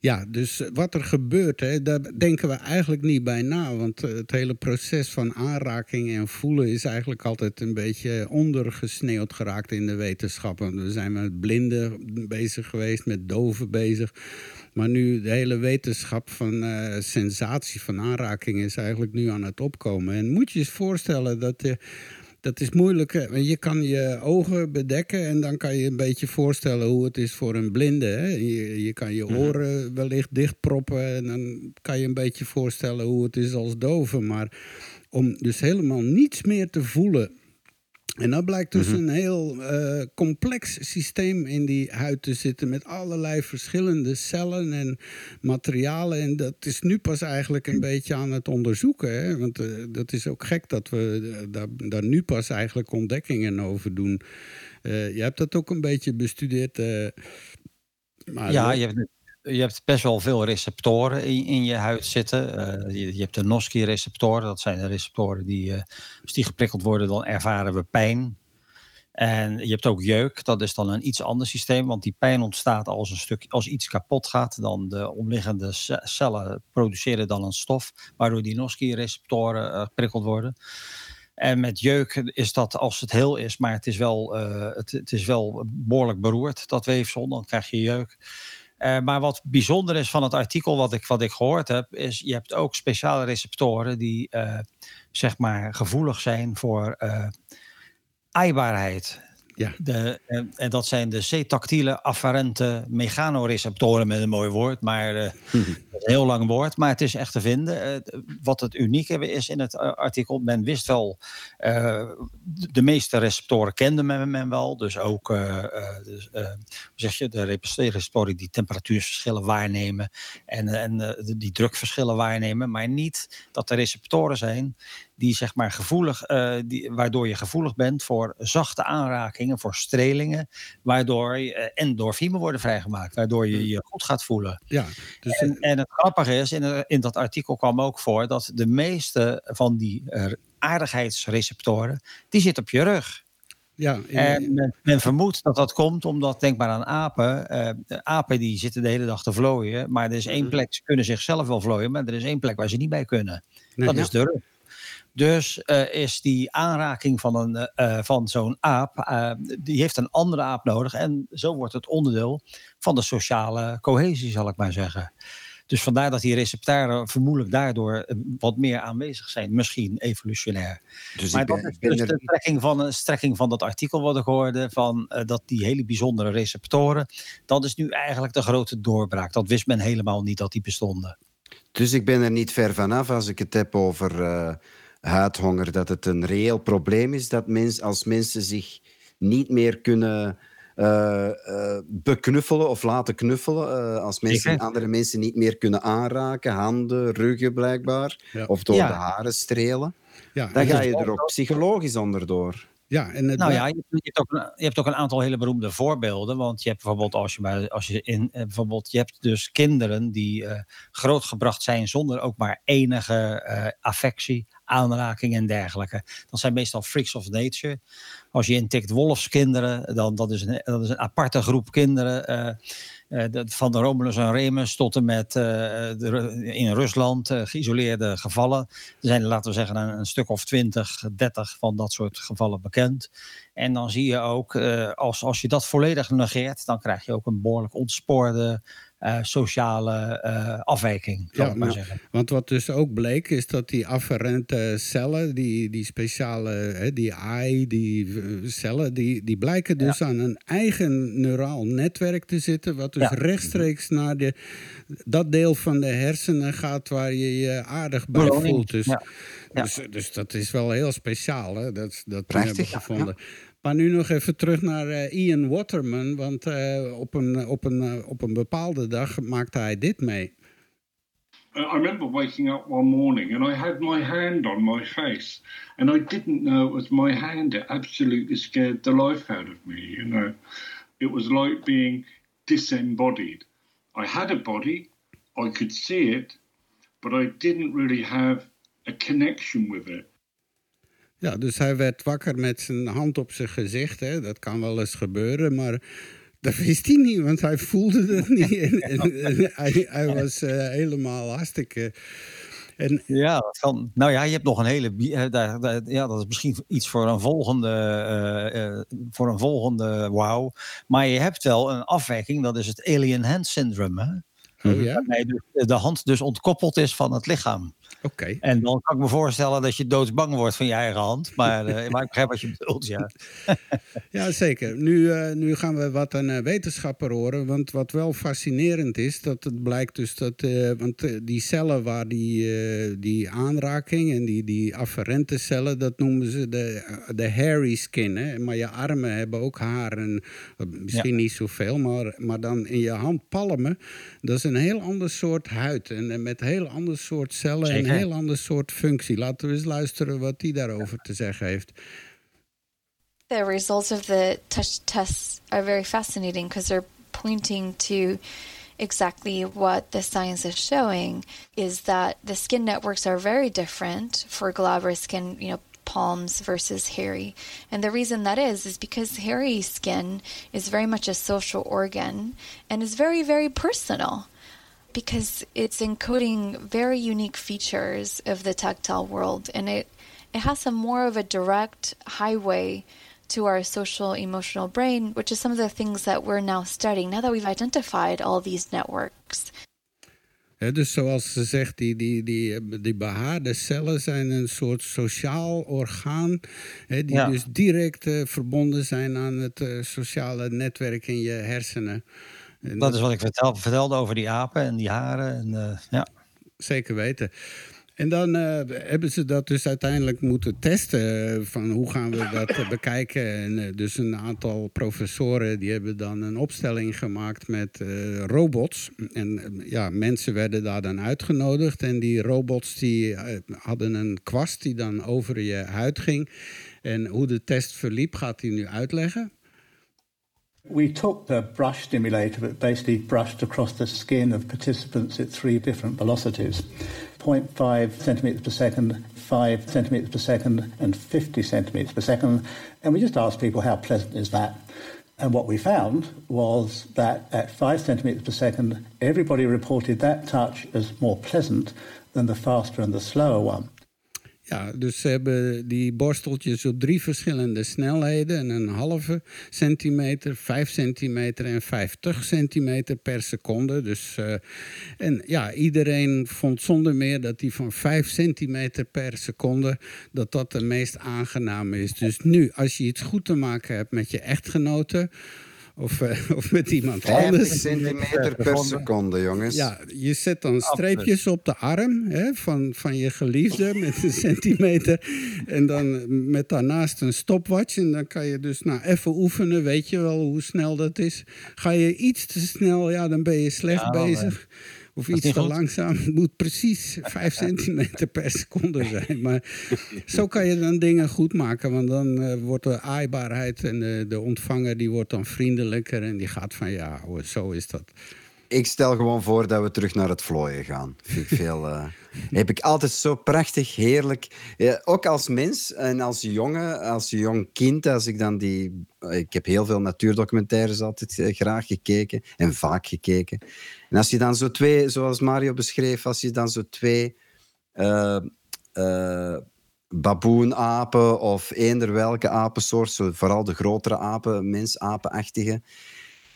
Ja, dus wat er gebeurt, hè, daar denken we eigenlijk niet bij na. Want eh, het hele proces van aanraking en voelen is eigenlijk altijd een beetje ondergesneeuwd geraakt in de wetenschap. We zijn met blinden bezig geweest, met doven bezig. Maar nu de hele wetenschap van uh, sensatie van aanraking is eigenlijk nu aan het opkomen. En moet je eens voorstellen dat je dat is moeilijk. Je kan je ogen bedekken en dan kan je een beetje voorstellen hoe het is voor een blinde. Hè? Je, je, kan je mhm. oren wellicht dichtproppen en dan kan je een beetje voorstellen hoe het is als dove. Maar om dus helemaal niets meer te voelen en dan blijkt dus mhm. een heel uh, complex systeem in die huid te zitten met allerlei verschillende cellen en materialen. En dat is nu pas eigenlijk een beetje aan het onderzoeken. Hè? Want uh, dat is ook gek dat we uh, daar, daar, nu pas eigenlijk ontdekkingen over doen. je hebt dat ook een beetje bestudeerd. maar ja, je hebt je hebt best wel veel receptoren in, in je huid zitten. Uh, je, hebt de Noski-receptoren. Dat zijn de receptoren die, uh, als die geprikkeld worden, dan ervaren we pijn. En je hebt ook jeuk. Dat is dan een iets ander systeem. Want die pijn ontstaat als, een stuk, als iets kapot gaat. Dan de omliggende cellen produceren dan een stof. Waardoor die Noski-receptoren uh, geprikkeld worden. En met jeuk is dat als het heel is, maar het is wel, het, het is wel behoorlijk beroerd, dat weefsel. Dan krijg je jeuk. Uh, maar wat bijzonder is van het artikel wat ik, wat ik gehoord heb, is je hebt ook speciale receptoren die uh, zeg maar gevoelig zijn voor uh, aaibaarheid. Ja. De, en, en, dat zijn de C-tactiele afferente mechanoreceptoren met een mooi woord, maar uh, een heel lang woord, maar het is echt te vinden. Uh, wat het unieke is in het artikel, men wist wel, uh, de meeste receptoren kende men, men wel, dus ook dus, zeg je, de receptoren die temperatuurverschillen waarnemen en, en die drukverschillen waarnemen, maar niet dat er receptoren zijn die zeg maar gevoelig, uh, die, waardoor je gevoelig bent voor zachte aanrakingen, voor strelingen, waardoor uh, endorfine worden vrijgemaakt, waardoor je je goed gaat voelen. Ja, dus en, en het grappige is, in, in dat artikel kwam ook voor dat de meeste van die uh, aardigheidsreceptoren, die zitten op je rug. Ja, en men, men, vermoedt dat dat komt omdat, denk maar aan apen. Uh, apen die zitten de hele dag te vlooien. Maar er is één mhm. plek, ze kunnen zichzelf wel vlooien. Maar er is één plek waar ze niet bij kunnen. dat is de rug. Dus uh, is die aanraking van, een, uh, van zo'n aap, uh, die heeft een andere aap nodig. En zo wordt het onderdeel van de sociale cohesie, zal ik maar zeggen. Dus vandaar dat die receptoren vermoedelijk daardoor wat meer aanwezig zijn. Misschien evolutionair. Dus maar dat is dus de strekking van, strekking van dat artikel wat ik hoorde. Van dat die hele bijzondere receptoren. Dat is nu eigenlijk de grote doorbraak. Dat wist men helemaal niet dat die bestonden. Dus ik ben er niet ver vanaf als ik het heb over huidhonger, dat het een reëel probleem is dat mens, als mensen zich niet meer kunnen uh, uh, beknuffelen of laten knuffelen. Uh, als mensen andere mensen niet meer kunnen aanraken, handen, ruggen blijkbaar, of door de haren strelen. Ja, dan ga je er ook psychologisch onderdoor. Ja, en het nou ja, je, je, hebt ook een, je hebt ook een aantal hele beroemde voorbeelden. Want je hebt bijvoorbeeld als je, bij, als je in bijvoorbeeld, je hebt dus kinderen die grootgebracht zijn zonder ook maar enige affectie, aanraking en dergelijke. Dat zijn meestal freaks of nature. Als je intikt wolfskinderen, dan dat is een, dat is een aparte groep kinderen. Uh, van de Romulus en Remus tot en met de, in Rusland geïsoleerde gevallen. Er zijn, laten we zeggen, een, stuk of 20, 30 van dat soort gevallen bekend. En dan zie je ook, als, als je dat volledig negeert, dan krijg je ook een behoorlijk ontspoorde uh, sociale uh, afwijking, ja, maar zeggen. Want wat dus ook bleek, is dat die afferente cellen, die, die speciale, hè, die AI, die eh, cellen, die, die blijken dus aan een eigen neuraal netwerk te zitten, wat dus rechtstreeks naar de, dat deel van de hersenen gaat waar je je aardig bij voelt. Dus, dus, dus, dat is wel heel speciaal, hè? dat, dat hebben gevonden. Maar nu nog even terug naar uh, Ian Waterman. Want uh, op, een, op, een, uh, op een bepaalde dag maakte hij dit mee. I remember waking up one morning and I had my hand on my face. And I didn't know it was my hand. It absolutely scared the life out of me, you know. It was like being disembodied. I had a body, I could see it, but I didn't really have a connection with it. Ja, dus hij werd wakker met zijn hand op zijn gezicht. Hè. Dat kan wel eens gebeuren, maar dat wist hij niet, want hij voelde het niet. en, en, hij, hij, was uh, helemaal hartstikke. En, ja, dat kan. Nou ja, je hebt nog een hele. Daar, daar, ja, dat is misschien iets voor een volgende. Uh, uh, voor een volgende wow. Maar je hebt wel een afwijking, dat is het alien hand syndrome. Hè? Oh ja? Waarmee de hand dus ontkoppeld is van het lichaam. Oké. Okay. En dan kan ik me voorstellen dat je doodsbang wordt van je eigen hand. Maar, uh, maar ik begrijp wat je bedoelt, ja. ja, zeker. Nu, uh, nu gaan we wat een uh, wetenschapper horen. Want wat wel fascinerend is, dat het blijkt dus dat... want die cellen waar die, die aanraking en die, die afferente cellen... dat noemen ze de, de hairy skin. Hè? Maar je armen hebben ook haar. En, misschien ja. niet zoveel, maar, maar dan in je handpalmen... dat is een heel ander soort huid. En met heel ander soort cellen... Zeker. En een heel ander soort functie. Laten we eens luisteren wat hij daarover te zeggen heeft. The results of the touch tests are very fascinating because they're pointing to exactly what the science is showing is that the skin networks are very different for glabrous skin, you know, palms versus hairy. And the reason that is is because hairy skin is very much a social organ and is very very personal because it's encoding very unique features of the tactile world and it it has a more of a direct highway to our social emotional brain which is some of the things that we're now studying now that we've identified all these networks He, dus zoals ze zegt, die, die, die, die behaarde cellen zijn een soort sociaal orgaan. He, die ja. dus direct uh, verbonden zijn aan het uh, sociale netwerk in je hersenen. En dat is wat ik vertel, vertelde over die apen en die haren. En, uh, ja. Zeker weten. En dan uh, hebben ze dat dus uiteindelijk moeten testen. Van hoe gaan we dat bekijken? En uh, dus een aantal professoren die hebben dan een opstelling gemaakt met uh, robots. En ja, mensen werden daar dan uitgenodigd. En die robots die hadden een kwast die dan over je huid ging. En hoe de test verliep gaat hij nu uitleggen. We took the brush stimulator, but basically brushed across the skin of participants at three different velocities 0.5 centimeters per second, 5 centimeters per second, and 50 centimeters per second. And we just asked people, how pleasant is that? And what we found was that at 5 centimeters per second, everybody reported that touch as more pleasant than the faster and the slower one. Ja, dus ze hebben die borsteltjes op drie verschillende snelheden. En een halve centimeter, vijf centimeter en vijftig centimeter per seconde. Dus, uh, en ja, iedereen vond zonder meer dat die van vijf centimeter per seconde... dat dat de meest aangename is. Dus nu, als je iets goed te maken hebt met je echtgenoten of, uh, of met iemand 50 anders. centimeter per seconde, jongens. Ja, je zet dan streepjes op de arm hè, van, van je geliefde met een centimeter. En dan met daarnaast een stopwatch. En dan kan je dus nou even oefenen, weet je wel hoe snel dat is. Ga je iets te snel, ja, dan ben je slecht ja, bezig. Of iets te langzaam. Het moet precies 5 centimeter per seconde zijn. Maar zo kan je dan dingen goed maken. Want dan uh, wordt de aaibaarheid en de, de, ontvanger die wordt dan vriendelijker. En die gaat van ja, zo is dat. Ik stel gewoon voor dat we terug naar het vlooien gaan. Vind ik veel, uh, heb ik altijd zo prachtig, heerlijk. Ja, ook als mens en als jongen, als jong kind, als ik dan die. Ik heb heel veel natuurdocumentaires altijd uh, graag gekeken en vaak gekeken. En als je dan zo twee, zoals Mario beschreef, als je dan zo twee uh, uh, baboenapen of eender welke apensoort, zo, vooral de grotere apen, mensapenachtige,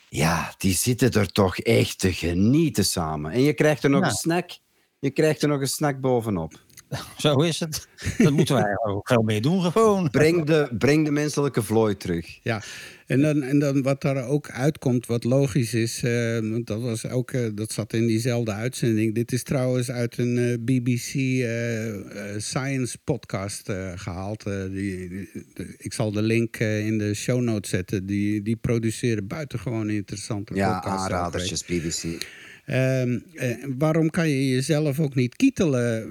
ja, die zitten er toch echt te genieten samen. En je krijgt er nog ja. een snack. Je krijgt er nog een snack bovenop. zo is het. Dat moeten wij ook veel mee doen gewoon. Breng de, breng de menselijke vlooi terug. Ja, en dan, en dan wat daar ook uitkomt, wat logisch is, uh, dat, was ook, uh, dat zat in diezelfde uitzending. Dit is trouwens uit een uh, BBC Science podcast gehaald. Die, die, ik zal de link in de show notes zetten. Die, die produceren buitengewoon interessante ja, podcasts. Ja, aanradertjes, BBC. Uh, uh, waarom kan je jezelf ook niet kietelen?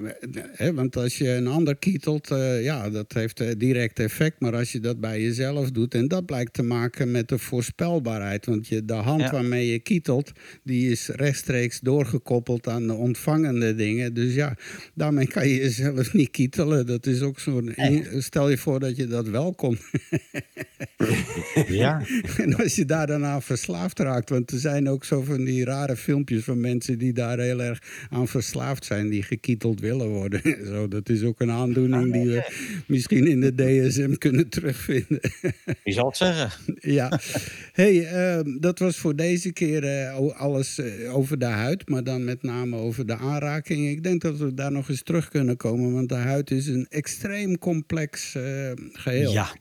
He, want als je een ander kietelt, uh, ja, dat heeft direct effect. Maar als je dat bij jezelf doet, en dat blijkt te maken met de voorspelbaarheid. Want je, de hand ja. waarmee je kietelt, die is rechtstreeks doorgekoppeld aan de ontvangende dingen. Dus ja, daarmee kan je jezelf niet kietelen. Dat is ook zo'n. Stel je voor dat je dat wel kon. ja. en als je daar daarna verslaafd raakt, want er zijn ook zo van die rare filmpjes van mensen die daar heel erg aan verslaafd zijn, die gekieteld willen worden. Zo, dat is ook een aandoening die we misschien in de DSM kunnen terugvinden. Wie zal het zeggen? ja. hey, uh, dat was voor deze keer uh, alles uh, over de huid, maar dan met name over de aanraking. Ik denk dat we daar nog eens terug kunnen komen, want de huid is een extreem complex eh, geheel. Ja.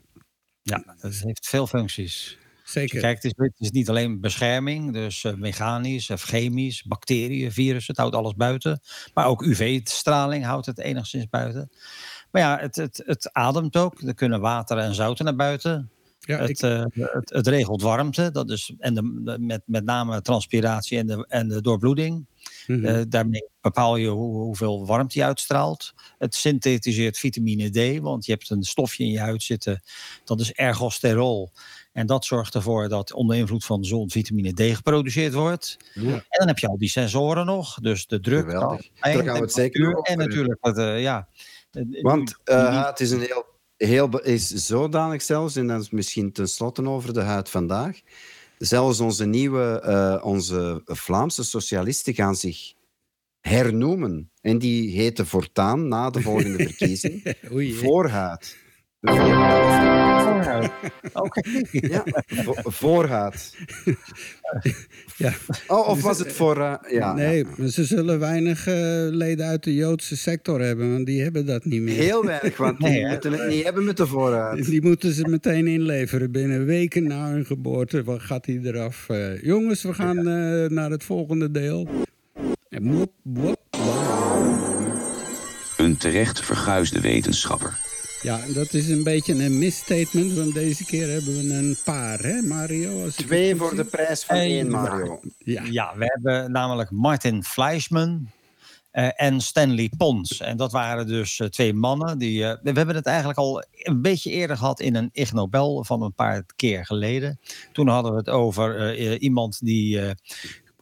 Ja, dat heeft veel functies. Zeker. Kijk, het is, het is, niet alleen bescherming, dus uh, mechanisch of chemisch, bacteriën, virussen, het houdt alles buiten. Maar ook UV-straling houdt het enigszins buiten. Maar ja, het, het, het ademt ook. Er kunnen water en zouten naar buiten. Ja, het, ik... uh, het, het, regelt warmte, dat is, en de, de, met, met name transpiratie en de, en de doorbloeding. Mm -hmm. uh, daarmee bepaal je hoe, hoeveel warmte je uitstraalt. Het synthetiseert vitamine D, want je hebt een stofje in je huid zitten, dat is ergosterol. En dat zorgt ervoor dat onder invloed van de zon vitamine D geproduceerd wordt. Ja. En dan heb je al die sensoren nog, dus de druk. Het zeker En natuurlijk, het, uh, ja. Want uh, het is een heel, heel is zodanig zelfs, en dan is misschien tenslotte over de huid vandaag. Zelfs onze nieuwe, uh, onze Vlaamse socialisten gaan zich hernoemen. En die heten voortaan, na de volgende verkiezing, Oei, voorhuid. Voorhuid. Oké. Ja, vo voorhuid. Ja. Oh, of was het voor... Uh, ja, nee, maar ze zullen weinig uh, leden uit de Joodse sector hebben, want die hebben dat niet meer. Heel weinig, want die nee, moeten het niet hebben met de voorhuid. Die moeten ze meteen inleveren. Binnen weken na hun geboorte wat gaat die eraf. Uh, jongens, we gaan naar het volgende deel. Een terecht verguisde wetenschapper. Ja, dat is een beetje een misstatement, want deze keer hebben we een paar, hè Mario? Als Twee voor de prijs van één, Mario. Ja. ja, we hebben namelijk Martin Fleischman uh, en Stanley Pons. En dat waren dus uh, twee mannen. Die, uh, we hebben het eigenlijk al een beetje eerder gehad in een Ig Nobel van een paar keer geleden. Toen hadden we het over iemand die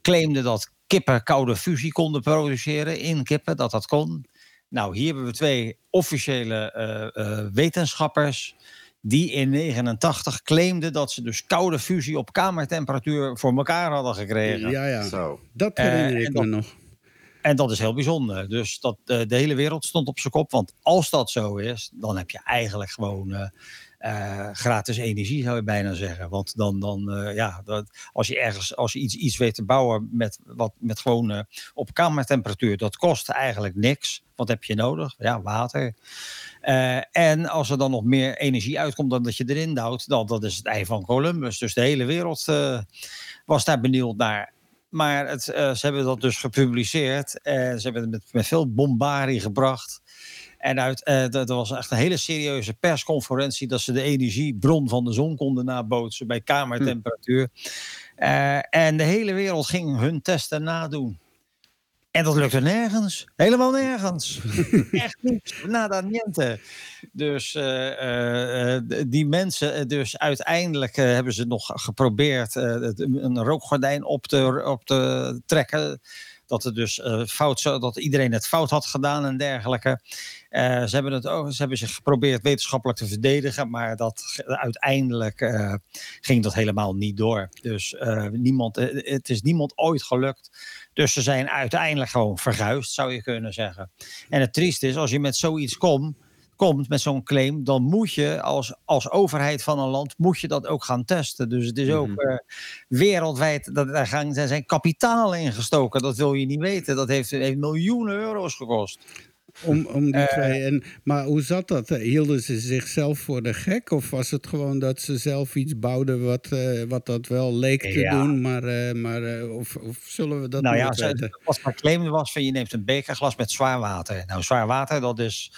claimde dat kippen koude fusie konden produceren in kippen, dat dat kon. Nou, hier hebben we twee officiële uh, uh, wetenschappers die in 89 claimden dat ze dus koude fusie op kamertemperatuur voor elkaar hadden gekregen. Ja, ja. Zo. Dat herinner uh, ik dat, me nog. En dat is heel bijzonder. Dus dat, de hele wereld stond op zijn kop. Want als dat zo is, dan heb je eigenlijk gewoon uh, gratis energie, zou je bijna zeggen. Want dan, dan uh, ja, dat, als je ergens als je iets, iets weet te bouwen met, wat, met gewoon op kamertemperatuur, dat kost eigenlijk niks. Wat heb je nodig? Ja, water. en als er dan nog meer energie uitkomt dan dat je erin duwt, dan dat is het ei van Columbus. Dus de hele wereld was daar benieuwd naar. Maar het, ze hebben dat dus gepubliceerd. en ze hebben het met, met veel bombarie gebracht. En uit, uh, dat was echt een hele serieuze persconferentie dat ze de energiebron van de zon konden nabootsen bij kamertemperatuur. Uh, en de hele wereld ging hun testen nadoen. En dat lukte nergens. Helemaal nergens. Echt niet. Nada niente. Dus uh, die mensen, dus uiteindelijk hebben ze nog geprobeerd een rookgordijn op te, op te trekken dat er dus fout dat iedereen het fout had gedaan en dergelijke. Uh, ze, hebben het ook, ze hebben zich geprobeerd wetenschappelijk te verdedigen, maar dat, uiteindelijk uh, ging dat helemaal niet door. Dus niemand, het is niemand ooit gelukt. Dus ze zijn uiteindelijk gewoon verguisd, zou je kunnen zeggen. En het triest is, als je met zoiets komt komt met zo'n claim, dan moet je als, als overheid van een land moet je dat ook gaan testen. Dus het is ook uh, wereldwijd, dat, daar, gaan, daar zijn kapitalen in gestoken. Dat wil je niet weten. Dat heeft, heeft miljoenen euro's gekost. Om, om die twee. En, maar hoe zat dat? Hielden ze zichzelf voor de gek? Of was het gewoon dat ze zelf iets bouwden wat, wat dat wel leek te doen? Maar, maar of, of zullen we dat nou ja, ze, wat haar claim was van je neemt een bekerglas met zwaar water. Nou, zwaar water, dat is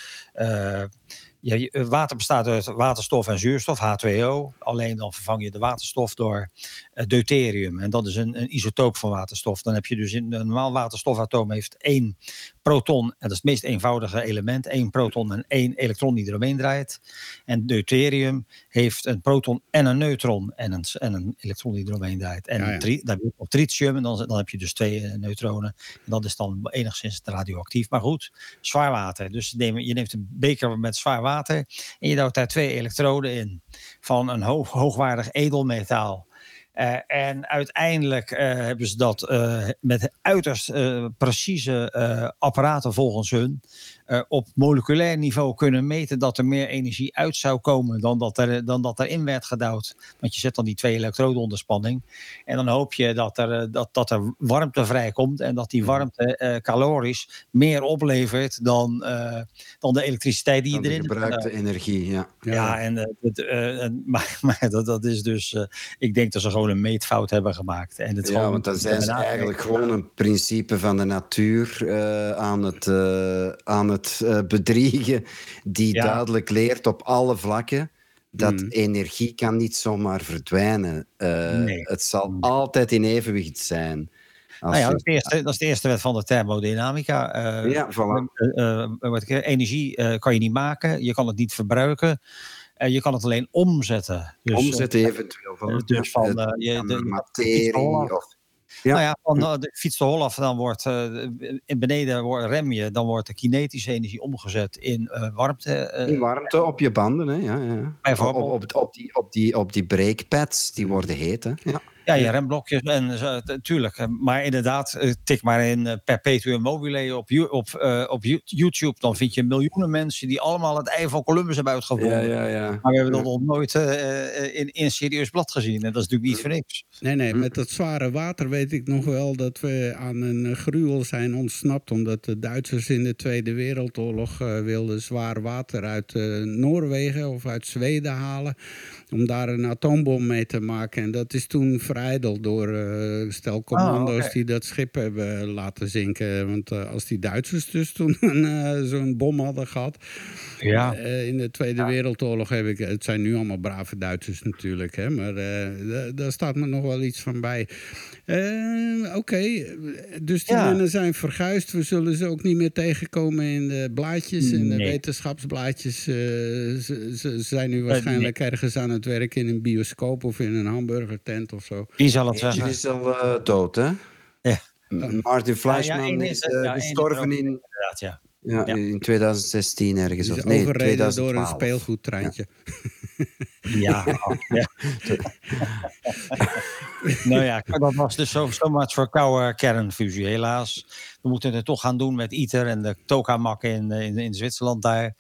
ja, eh, water bestaat uit waterstof en zuurstof, H2O. Alleen dan vervang je de waterstof door deuterium. En dat is een, een, isotoop van waterstof. Dan heb je dus in een normaal waterstofatoom heeft één proton, en dat is het meest eenvoudige element, één proton en één elektron die eromheen draait. En deuterium heeft een proton en een neutron en een, en een elektron die eromheen draait. En ja, ja. dan op tritium, en dan, dan heb je dus twee uh, neutronen. En dat is dan enigszins radioactief. Maar goed, zwaar water. Dus je neemt een beker met zwaar water en je duwt daar twee elektroden in van een hoog, hoogwaardig edelmetaal. Uh, en uiteindelijk uh, hebben ze dat uh, met uiterst precieze apparaten volgens hun op moleculair niveau kunnen meten dat er meer energie uit zou komen dan dat, er, dan dat erin werd gedouwd. Want je zet dan die twee elektroden onder spanning. En dan hoop je dat er, eh, dat, dat er warmte vrijkomt en dat die warmte uh, calorisch meer oplevert dan, dan de elektriciteit die je erin gebruikte energie, ja. Ja, ja en, maar, maar dat, dat is dus, ik denk dat ze gewoon een meetfout hebben gemaakt. En het ja, want dan zijn ze eigenlijk gewoon een principe van de natuur aan het, aan het uh, bedriegen die duidelijk leert op alle vlakken dat mm. energie kan niet zomaar verdwijnen. Uh, nee. Het zal mm. altijd in evenwicht zijn. Nou ja, dat, is de eerste, dat is de eerste wet van de thermodynamica. Uh, ja, voilà. energie kan je niet maken, je kan het niet verbruiken. Je kan het alleen omzetten. Dus, omzetten eventueel. Van, dus van je, de, materie. Of, ja. Nou ja, van de fiets de dan wordt in beneden wordt, rem je, dan wordt de kinetische energie omgezet in uh, warmte. in warmte op je banden, hè? Ja, ja. Bijvoorbeeld. Op, op, op, die, op, die, op die breakpads, die worden heet, hè? Ja. Ja, je remblokjes en natuurlijk. Eh, maar inderdaad, eh, tik maar in uh, perpetuum mobile op, op, op YouTube. Dan vind je miljoenen mensen die allemaal het ei van Columbus hebben uitgevonden. Ja, ja, ja. Maar we hebben dat nog nooit uh, in, in serieus blad gezien. En dat is natuurlijk niet voor niks. Nee, nee, met dat zware water weet ik nog wel dat we aan een gruwel zijn ontsnapt. Omdat de Duitsers in de Tweede Wereldoorlog wilden zwaar water uit Noorwegen of uit Zweden halen om daar een atoombom mee te maken. En dat is toen verijdeld door uh, stel commando's oh, die dat schip hebben laten zinken. Want uh, als die Duitsers dus toen uh, zo'n bom hadden gehad... Ja. in de Tweede Wereldoorlog heb ik... Het zijn nu allemaal brave Duitsers natuurlijk, hè, maar daar staat me nog wel iets van bij. Oké, okay. dus die ja. zijn verguisd. We zullen ze ook niet meer tegenkomen in de blaadjes, in de wetenschapsblaadjes. Ze, ze, zijn nu waarschijnlijk ergens aan het het werken in een bioscoop of in een hamburgertent of zo. Wie zal het zeggen? Die is al uh, dood, hè? Ja. Martin Fleischmann ja, ja, is, is uh, gestorven in... Inderdaad, ja. Ja, in 2016 ergens. Of, nee, overreden 2012. door een speelgoedtreintje. Ja, ja. nou ja, dat was dus zo, so much voor koude kernfusie, helaas. We moeten het toch gaan doen met ITER en de tokamak in, in, in Zwitserland daar.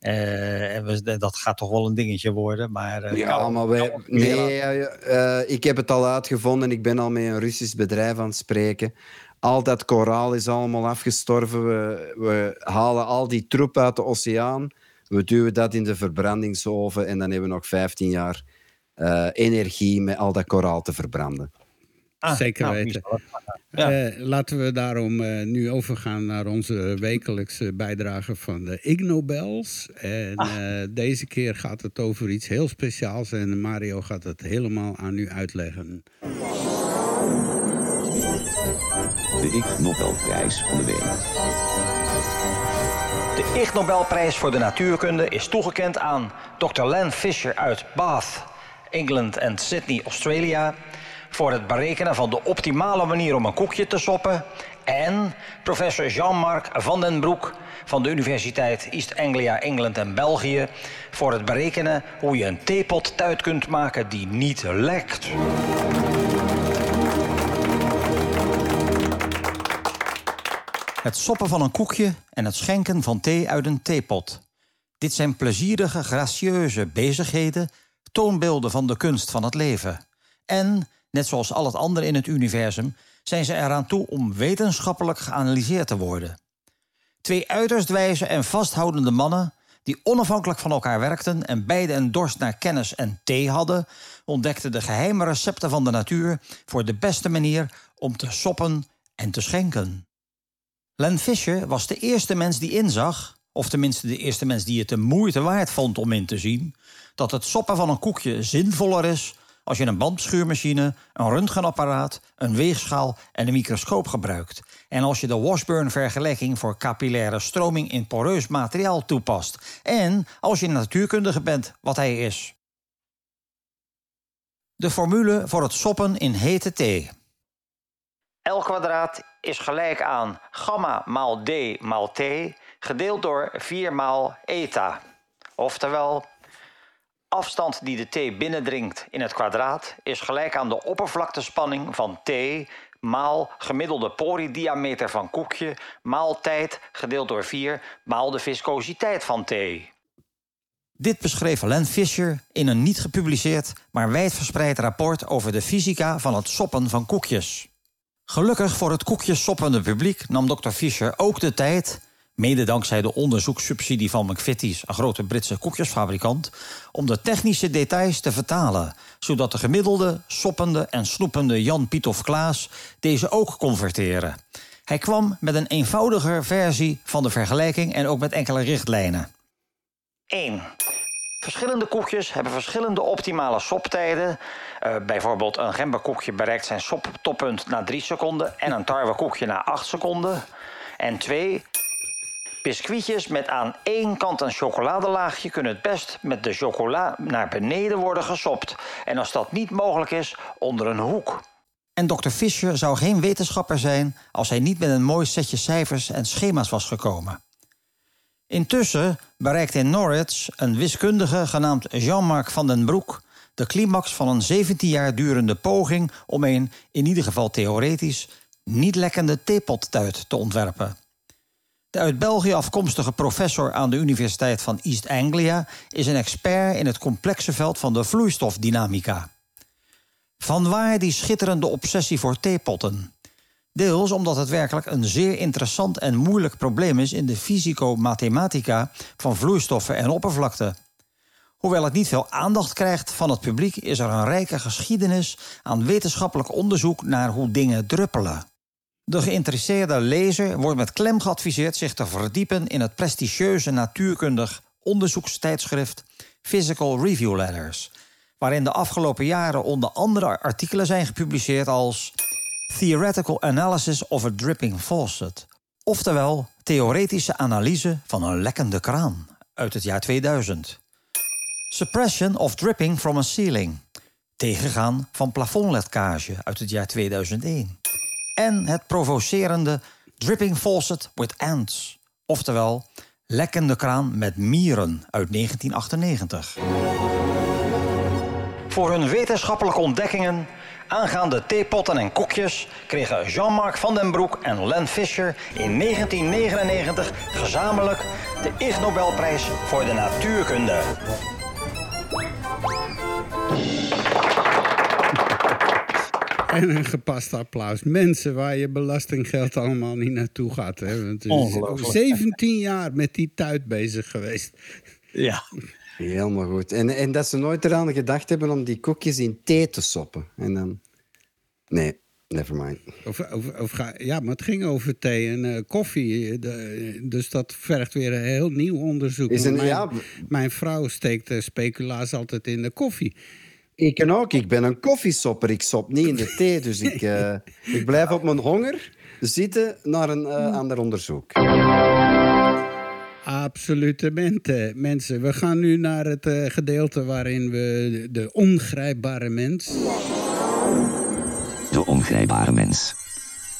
Uh, en we, dat gaat toch wel een dingetje worden. Maar, uh, ja, maar wij, nee, uh, ik heb het al uitgevonden. Ik ben al met een Russisch bedrijf aan het spreken. Al dat koraal is allemaal afgestorven. We, we halen al die troep uit de oceaan. We duwen dat in de verbrandingsoven en dan hebben we nog 15 jaar uh, energie met al dat koraal te verbranden. Ah, Zeker nou, weten. Ja. Uh, laten we daarom uh, nu overgaan naar onze wekelijkse bijdrage van de Ig Nobels. En ah. deze keer gaat het over iets heel speciaals en Mario gaat het helemaal aan u uitleggen. De Ig Nobelprijs van de week. De Ig Nobelprijs voor de natuurkunde is toegekend aan Dr. Len Fisher uit Bath, Engeland en Sydney, Australia, voor het berekenen van de optimale manier om een koekje te soppen, en professor Jean-Marc van den Broek van de Universiteit East Anglia, Engeland en België, voor het berekenen hoe je een theepot tuit kunt maken die niet lekt. Het soppen van een koekje en het schenken van thee uit een theepot. Dit zijn plezierige, gracieuze bezigheden, toonbeelden van de kunst van het leven. En, net zoals al het andere in het universum, zijn ze eraan toe om wetenschappelijk geanalyseerd te worden. Twee uiterst wijze en vasthoudende mannen die onafhankelijk van elkaar werkten en beide een dorst naar kennis en thee hadden, ontdekten de geheime recepten van de natuur voor de beste manier om te soppen en te schenken. Len Fisher was de eerste mens die inzag, of tenminste de eerste mens die het de moeite waard vond om in te zien, dat het soppen van een koekje zinvoller is als je een bandschuurmachine, een röntgenapparaat, een weegschaal en een microscoop gebruikt. En als je de Washburn-vergelijking voor capillaire stroming in poreus materiaal toepast. En als je natuurkundige bent, wat hij is. De formule voor het soppen in hete thee. L kwadraat is gelijk aan gamma maal d maal t gedeeld door 4 maal eta. Oftewel afstand die de T binnendringt in het kwadraat is gelijk aan de oppervlaktespanning van T maal gemiddelde poridiameter van koekje maal tijd gedeeld door 4 maal de viscositeit van T. Dit beschreef Len Fisher in een niet gepubliceerd, maar wijdverspreid rapport over de fysica van het soppen van koekjes. Gelukkig voor het koekjessoppende publiek nam Dr. Fisher ook de tijd mede dankzij de onderzoekssubsidie van McVitie's, een grote Britse koekjesfabrikant, om de technische details te vertalen, zodat de gemiddelde, soppende en snoepende Jan Piet of Klaas deze ook converteren. Hij kwam met een eenvoudiger versie van de vergelijking en ook met enkele richtlijnen. 1. Verschillende koekjes hebben verschillende optimale soptijden. Uh, bijvoorbeeld een gemberkoekje bereikt zijn soptoppunt na 3 seconden en een tarwekoekje na 8 seconden. En 2. Biscuitjes met aan één kant een chocoladelaagje kunnen het best met de chocola naar beneden worden gesopt. En als dat niet mogelijk is, onder een hoek. En Dr. Fischer zou geen wetenschapper zijn als hij niet met een mooi setje cijfers en schema's was gekomen. Intussen bereikt in Norwich een wiskundige genaamd Jean-Marc van den Broek de climax van een 17 jaar durende poging om een, in ieder geval theoretisch, niet lekkende theepottuit te ontwerpen. De uit België afkomstige professor aan de Universiteit van East Anglia is een expert in het complexe veld van de vloeistofdynamica. Vanwaar die schitterende obsessie voor theepotten? Deels omdat het werkelijk een zeer interessant en moeilijk probleem is in de fysico-mathematica van vloeistoffen en oppervlakte. Hoewel het niet veel aandacht krijgt van het publiek, is er een rijke geschiedenis aan wetenschappelijk onderzoek naar hoe dingen druppelen. De geïnteresseerde lezer wordt met klem geadviseerd zich te verdiepen in het prestigieuze natuurkundig onderzoekstijdschrift Physical Review Letters, waarin de afgelopen jaren onder andere artikelen zijn gepubliceerd als Theoretical Analysis of a Dripping Faucet, oftewel theoretische analyse van een lekkende kraan uit het jaar 2000. Suppression of Dripping from a Ceiling, tegengaan van plafondlekkage uit het jaar 2001 en het provocerende Dripping Faucet with Ants, oftewel Lekkende kraan met mieren uit 1998. Voor hun wetenschappelijke ontdekkingen aangaande theepotten en koekjes kregen Jean-Marc van den Broek en Len Fisher in 1999 gezamenlijk de Ig Nobelprijs voor de natuurkunde. En een gepast applaus. Mensen waar je belastinggeld allemaal niet naartoe gaat. Hè? Want is 17 jaar met die tuit bezig geweest. Ja. Helemaal goed. En, en dat ze nooit eraan gedacht hebben om die koekjes in thee te soppen. En dan... Nee, never mind. Of, of, of ga, ja, maar het ging over thee en uh, koffie. De, dus dat vergt weer een heel nieuw onderzoek. Is een, mijn, ja, mijn vrouw steekt uh, speculaas altijd in de koffie. Ik kan ook. Ik ben een koffiesopper. Ik sop niet in de thee. Dus ik, uh, ik blijf op mijn honger zitten naar een uh, ander onderzoek. Absolutement, mensen. We gaan nu naar het uh, gedeelte waarin we de ongrijpbare mens... De ongrijpbare mens.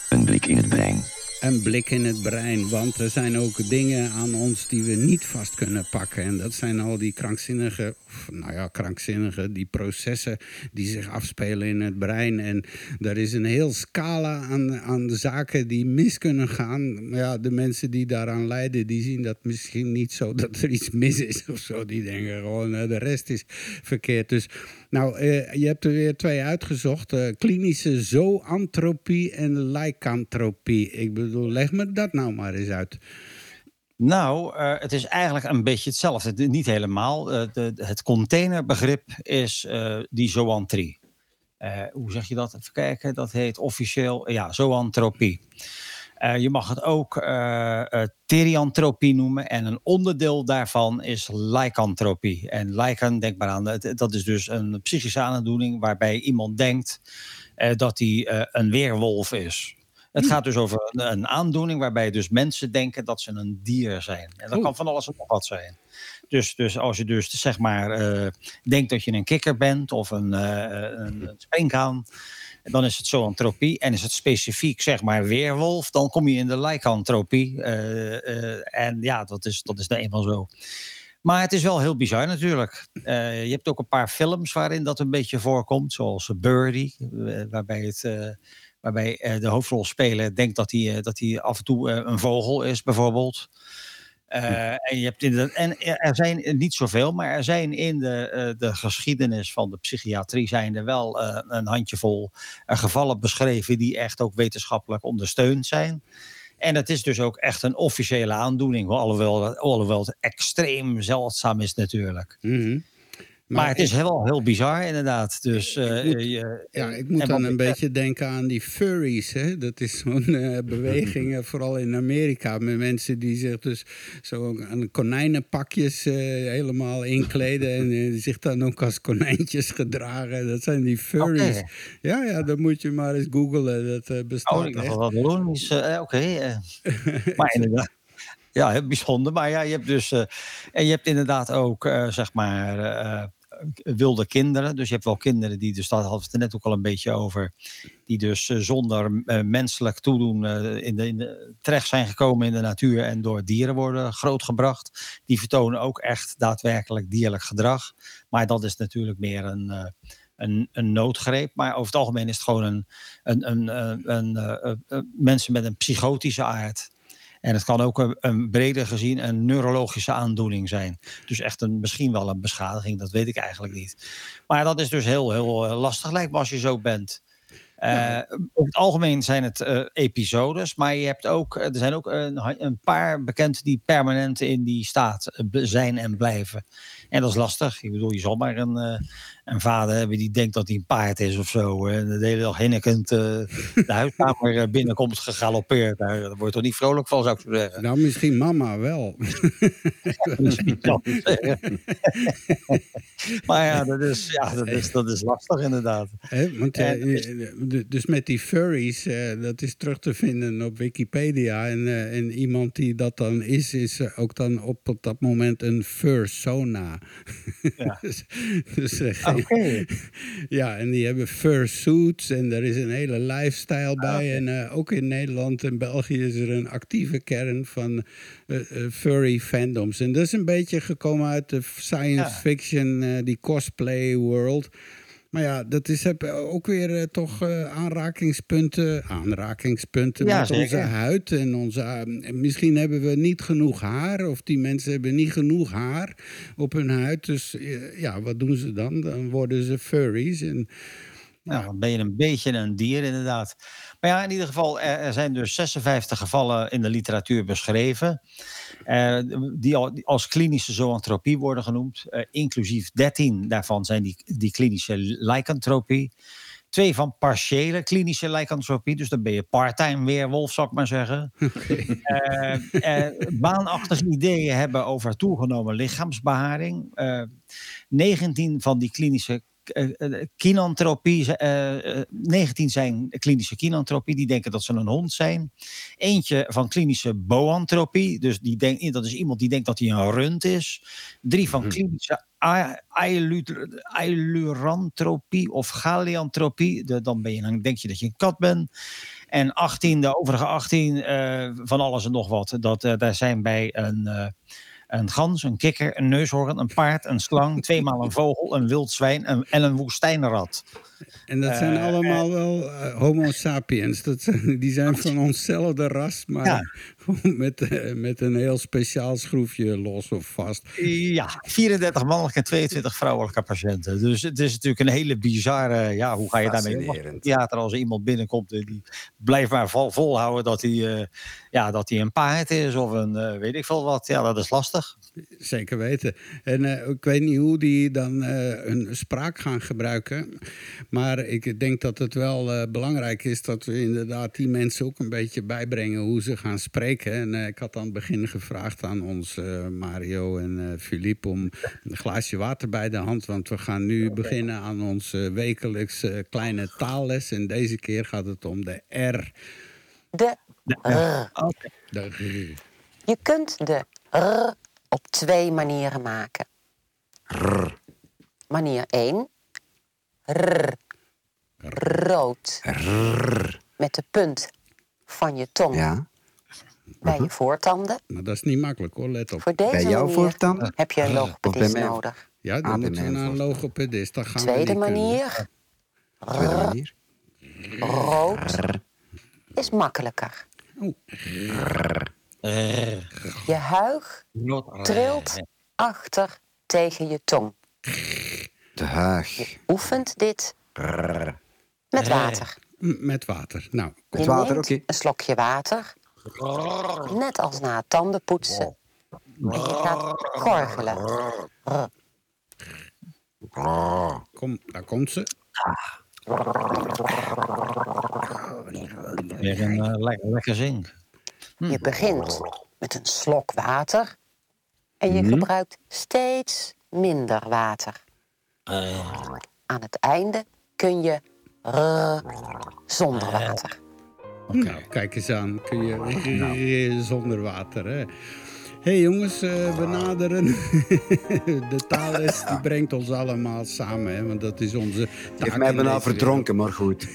Een blik in het brein. Een blik in het brein, want er zijn ook dingen aan ons die we niet vast kunnen pakken. En dat zijn al die krankzinnige, of nou ja, krankzinnige, die processen die zich afspelen in het brein. En er is een heel scala aan, aan zaken die mis kunnen gaan. Ja, de mensen die daaraan lijden, die zien dat misschien niet zo dat er iets mis is of zo. Die denken gewoon, de rest is verkeerd. Dus nou, uh, je hebt er weer twee uitgezocht. Uh, klinische zoantropie en lycanthropie. Ik bedoel, leg me dat nou maar eens uit. Nou, uh, het is eigenlijk een beetje hetzelfde. Niet helemaal. De, het containerbegrip is die zoantrie. hoe zeg je dat? Even kijken. Dat heet officieel ja, zoantropie. Je mag het ook theriantropie noemen. En een onderdeel daarvan is lycanthropie. En lycan, denk maar aan, dat is dus een psychische aandoening waarbij iemand denkt dat hij een weerwolf is. Het gaat dus over een, een, aandoening waarbij dus mensen denken dat ze een dier zijn. En dat kan van alles en nog wat zijn. Dus, dus als je dus zeg maar uh, denkt dat je een kikker bent of een, uh, een, een springhaan, dan is het zoantropie. En is het specifiek zeg maar weerwolf, dan kom je in de lycanthropie. Uh, en ja, dat is, dat is nou eenmaal zo. Maar het is wel heel bizar natuurlijk. je hebt ook een paar films waarin dat een beetje voorkomt, zoals Birdie, waarbij het waarbij de hoofdrolspeler denkt dat hij, dat hij af en toe een vogel is, bijvoorbeeld. En, je hebt en er zijn niet zoveel, maar er zijn in de, de geschiedenis van de psychiatrie zijn er wel een handjevol gevallen beschreven die echt ook wetenschappelijk ondersteund zijn. En het is dus ook echt een officiële aandoening, alhoewel, alhoewel het extreem zeldzaam is natuurlijk. Mm -hmm. Maar, het is wel heel bizar, inderdaad. Dus, uh, ik moet, je, ja, ik moet dan een beetje denken aan die furries. Hè? Dat is zo'n uh, beweging, vooral in Amerika, met mensen die zich dus zo aan konijnenpakjes helemaal inkleden en zich dan ook als konijntjes gedragen. Dat zijn die furries. Okay. Ja, ja, dat moet je maar eens googlen. Dat bestaat oh, ik dacht dat doen. Oké, okay. maar inderdaad. Ja, bijzonder. Maar ja, je hebt dus. Uh, en je hebt inderdaad ook, uh, zeg maar. Uh, wilde kinderen. Dus je hebt wel kinderen die, dus daar hadden we het net ook al een beetje over, die dus zonder menselijk toedoen in de, in de, terecht zijn gekomen in de natuur en door dieren worden grootgebracht. Die vertonen ook echt daadwerkelijk dierlijk gedrag. Maar dat is natuurlijk meer een, een, een noodgreep. Maar over het algemeen is het gewoon een, een, een, een mensen met een psychotische aard. En het kan ook een, een breder gezien een neurologische aandoening zijn. Dus echt een, misschien wel een beschadiging, dat weet ik eigenlijk niet. Maar dat is dus heel, heel eh, lastig lijkt me als je zo bent. Uh, over het algemeen zijn het uh, episodes, maar je hebt ook, er zijn ook een, een, paar bekend die permanent in die staat zijn en blijven. En dat is lastig. Ik bedoel, je zal maar een, uh, een vader hebben die denkt dat hij een paard is of zo. En de hele dag hinnikend uh, de huiskamer binnenkomt gegalopeerd. Daar, daar word je toch niet vrolijk van, zou ik zo zeggen. Nou, misschien mama wel. maar ja, dat is, ja dat, is, dat is lastig inderdaad. He, want, en, dus met die furries, dat is terug te vinden op Wikipedia. En, en iemand die dat dan is, is ook dan op dat moment een fursona. Ja. dus, dus uh, ja, en die hebben fursuits en er is een hele lifestyle ah, bij. En uh, ook in Nederland en België is er een actieve kern van uh, furry fandoms. En dat is een beetje gekomen uit de science ja. fiction, die cosplay world. Maar ja, dat is heb ook weer uh, toch uh, aanrakingspunten, aanrakingspunten ja, met zeker. onze huid. En onze, uh, misschien hebben we niet genoeg haar, of die mensen hebben niet genoeg haar op hun huid. Dus ja, wat doen ze dan? Dan worden ze furries. En, nou, dan ben je een beetje een dier, inderdaad. Maar ja, in ieder geval, er, er zijn dus 56 gevallen in de literatuur beschreven. Uh, die als klinische zoantropie worden genoemd. Uh, inclusief 13 daarvan zijn die, die klinische lycanthropie. Twee van partiële klinische lycanthropie. Dus dan ben je parttime weerwolf, zou ik maar zeggen. Okay. Uh, baanachtige ideeën hebben over toegenomen lichaamsbeharing. 19 van die klinische kinantropie, uh, 19 zijn klinische kinantropie, die denken dat ze een hond zijn. Eentje van klinische boantropie, dus die denk, dat is iemand die denkt dat hij een rund is. Drie van mhm. klinische ailurantropie of galeantropie, de, dan, ben je, dan denk je dat je een kat bent. En 18, de overige 18 uh, van alles en nog wat, dat, uh, daar zijn bij een een gans, een kikker, een neushoorn, een paard, een slang, tweemaal een vogel, een wild zwijn en, en een woestijnrat. En dat zijn Eh, allemaal wel eh, Homo sapiens. Dat zijn, die zijn van onszelfde ras, maar Ja. met, eh, met een heel speciaal schroefje los of vast. Ja, 34 mannelijke en 22 vrouwelijke patiënten. Dus het is natuurlijk een hele bizarre. Ja, hoe ga je daarmee om? Theater als er iemand binnenkomt en die blijft maar vol, volhouden dat hij, eh, ja, dat hij een paard is of een eh, weet ik veel wat. Ja, dat is lastig. Zeker weten. En eh, ik weet niet hoe die dan eh een spraak gaan gebruiken. Maar ik denk dat het wel eh, belangrijk is dat we inderdaad die mensen ook een beetje bijbrengen hoe ze gaan spreken. En eh, ik had aan het begin gevraagd aan ons eh, Mario en eh Philippe om een glaasje water bij de hand. Want we gaan nu beginnen aan onze wekelijkse kleine taalles. En deze keer gaat het om de R. De R. Oké. De R. Je kunt de R op twee manieren maken. Manier 1. R. Rood. Met de punt van je tong Ja, bij je voortanden. Maar dat is niet makkelijk hoor, let op. Voor deze bij jou manier voortanden? heb je een logopedist nodig. Ja, dan Ah, we mij naar een logopedist. Dat gaan we Tweede manier, tweede manier. rood, is makkelijker. Oh. Je huig trilt achter tegen je tong. De huig. Oefent dit met water. M- Met water. Nou, Je Met water, een slokje water. Net als na het tandenpoetsen. En je gaat gorgelen. kom, daar komt ze. Weer een eh, lekker, lekker zing. Je begint met een slok water. En je gebruikt steeds minder water. Aan het einde kun je r zonder water. Nou, kijk eens aan. Kun je zonder water, hè? Hé hey jongens, eh, we naderen. De taalles die brengt ons allemaal samen, hè? Want dat is onze Ik taak heb mij bijna verdronken, maar goed.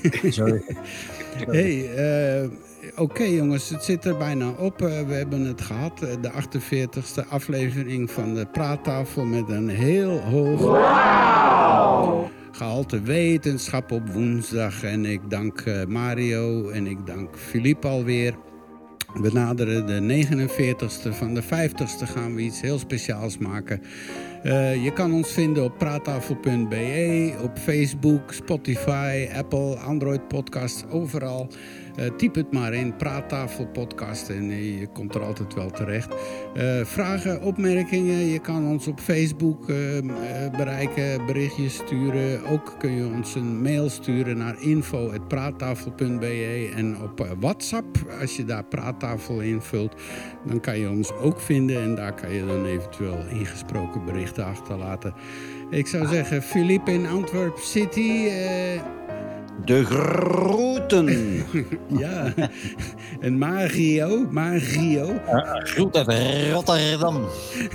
Hey, eh, oké jongens, het zit er bijna op. Eh, we hebben het gehad, eh, de 48e aflevering van de praattafel met een heel hoog gehalte wetenschap op woensdag. En ik dank eh, Mario en ik dank Philippe alweer. We naderen de 49ste. Van de 50ste gaan we iets heel speciaals maken. Eh, je kan ons vinden op praattafel.be, op Facebook, Spotify, Apple, Android podcasts, overal. Eh, typ het maar in, Praattafel podcast en eh, je komt er altijd wel terecht. Eh, vragen, opmerkingen, je kan ons op Facebook bereiken, berichtjes sturen. Ook kun je ons een mail sturen naar info.praattafel.be en op WhatsApp, als je daar Praattafel invult, dan kan je ons ook vinden en daar kan je dan eventueel ingesproken berichten achterlaten. Ik zou zeggen, Philippe in Antwerp City. De groeten. ja, en Mario, Mario. Groet uit Rotterdam.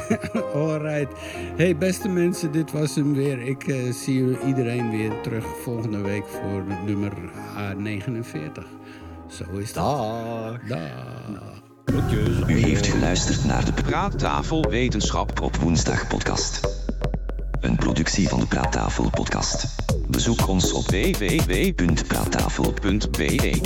Alright. Hey beste mensen, dit was hem weer. Ik eh, zie iedereen weer terug volgende week voor nummer A49. Zo is dat. Dag. Dag. U heeft geluisterd naar de Praattafel Wetenschap. op woensdag podcast. Een productie van de Praattafel podcast. Bezoek ons op www.praattafel.be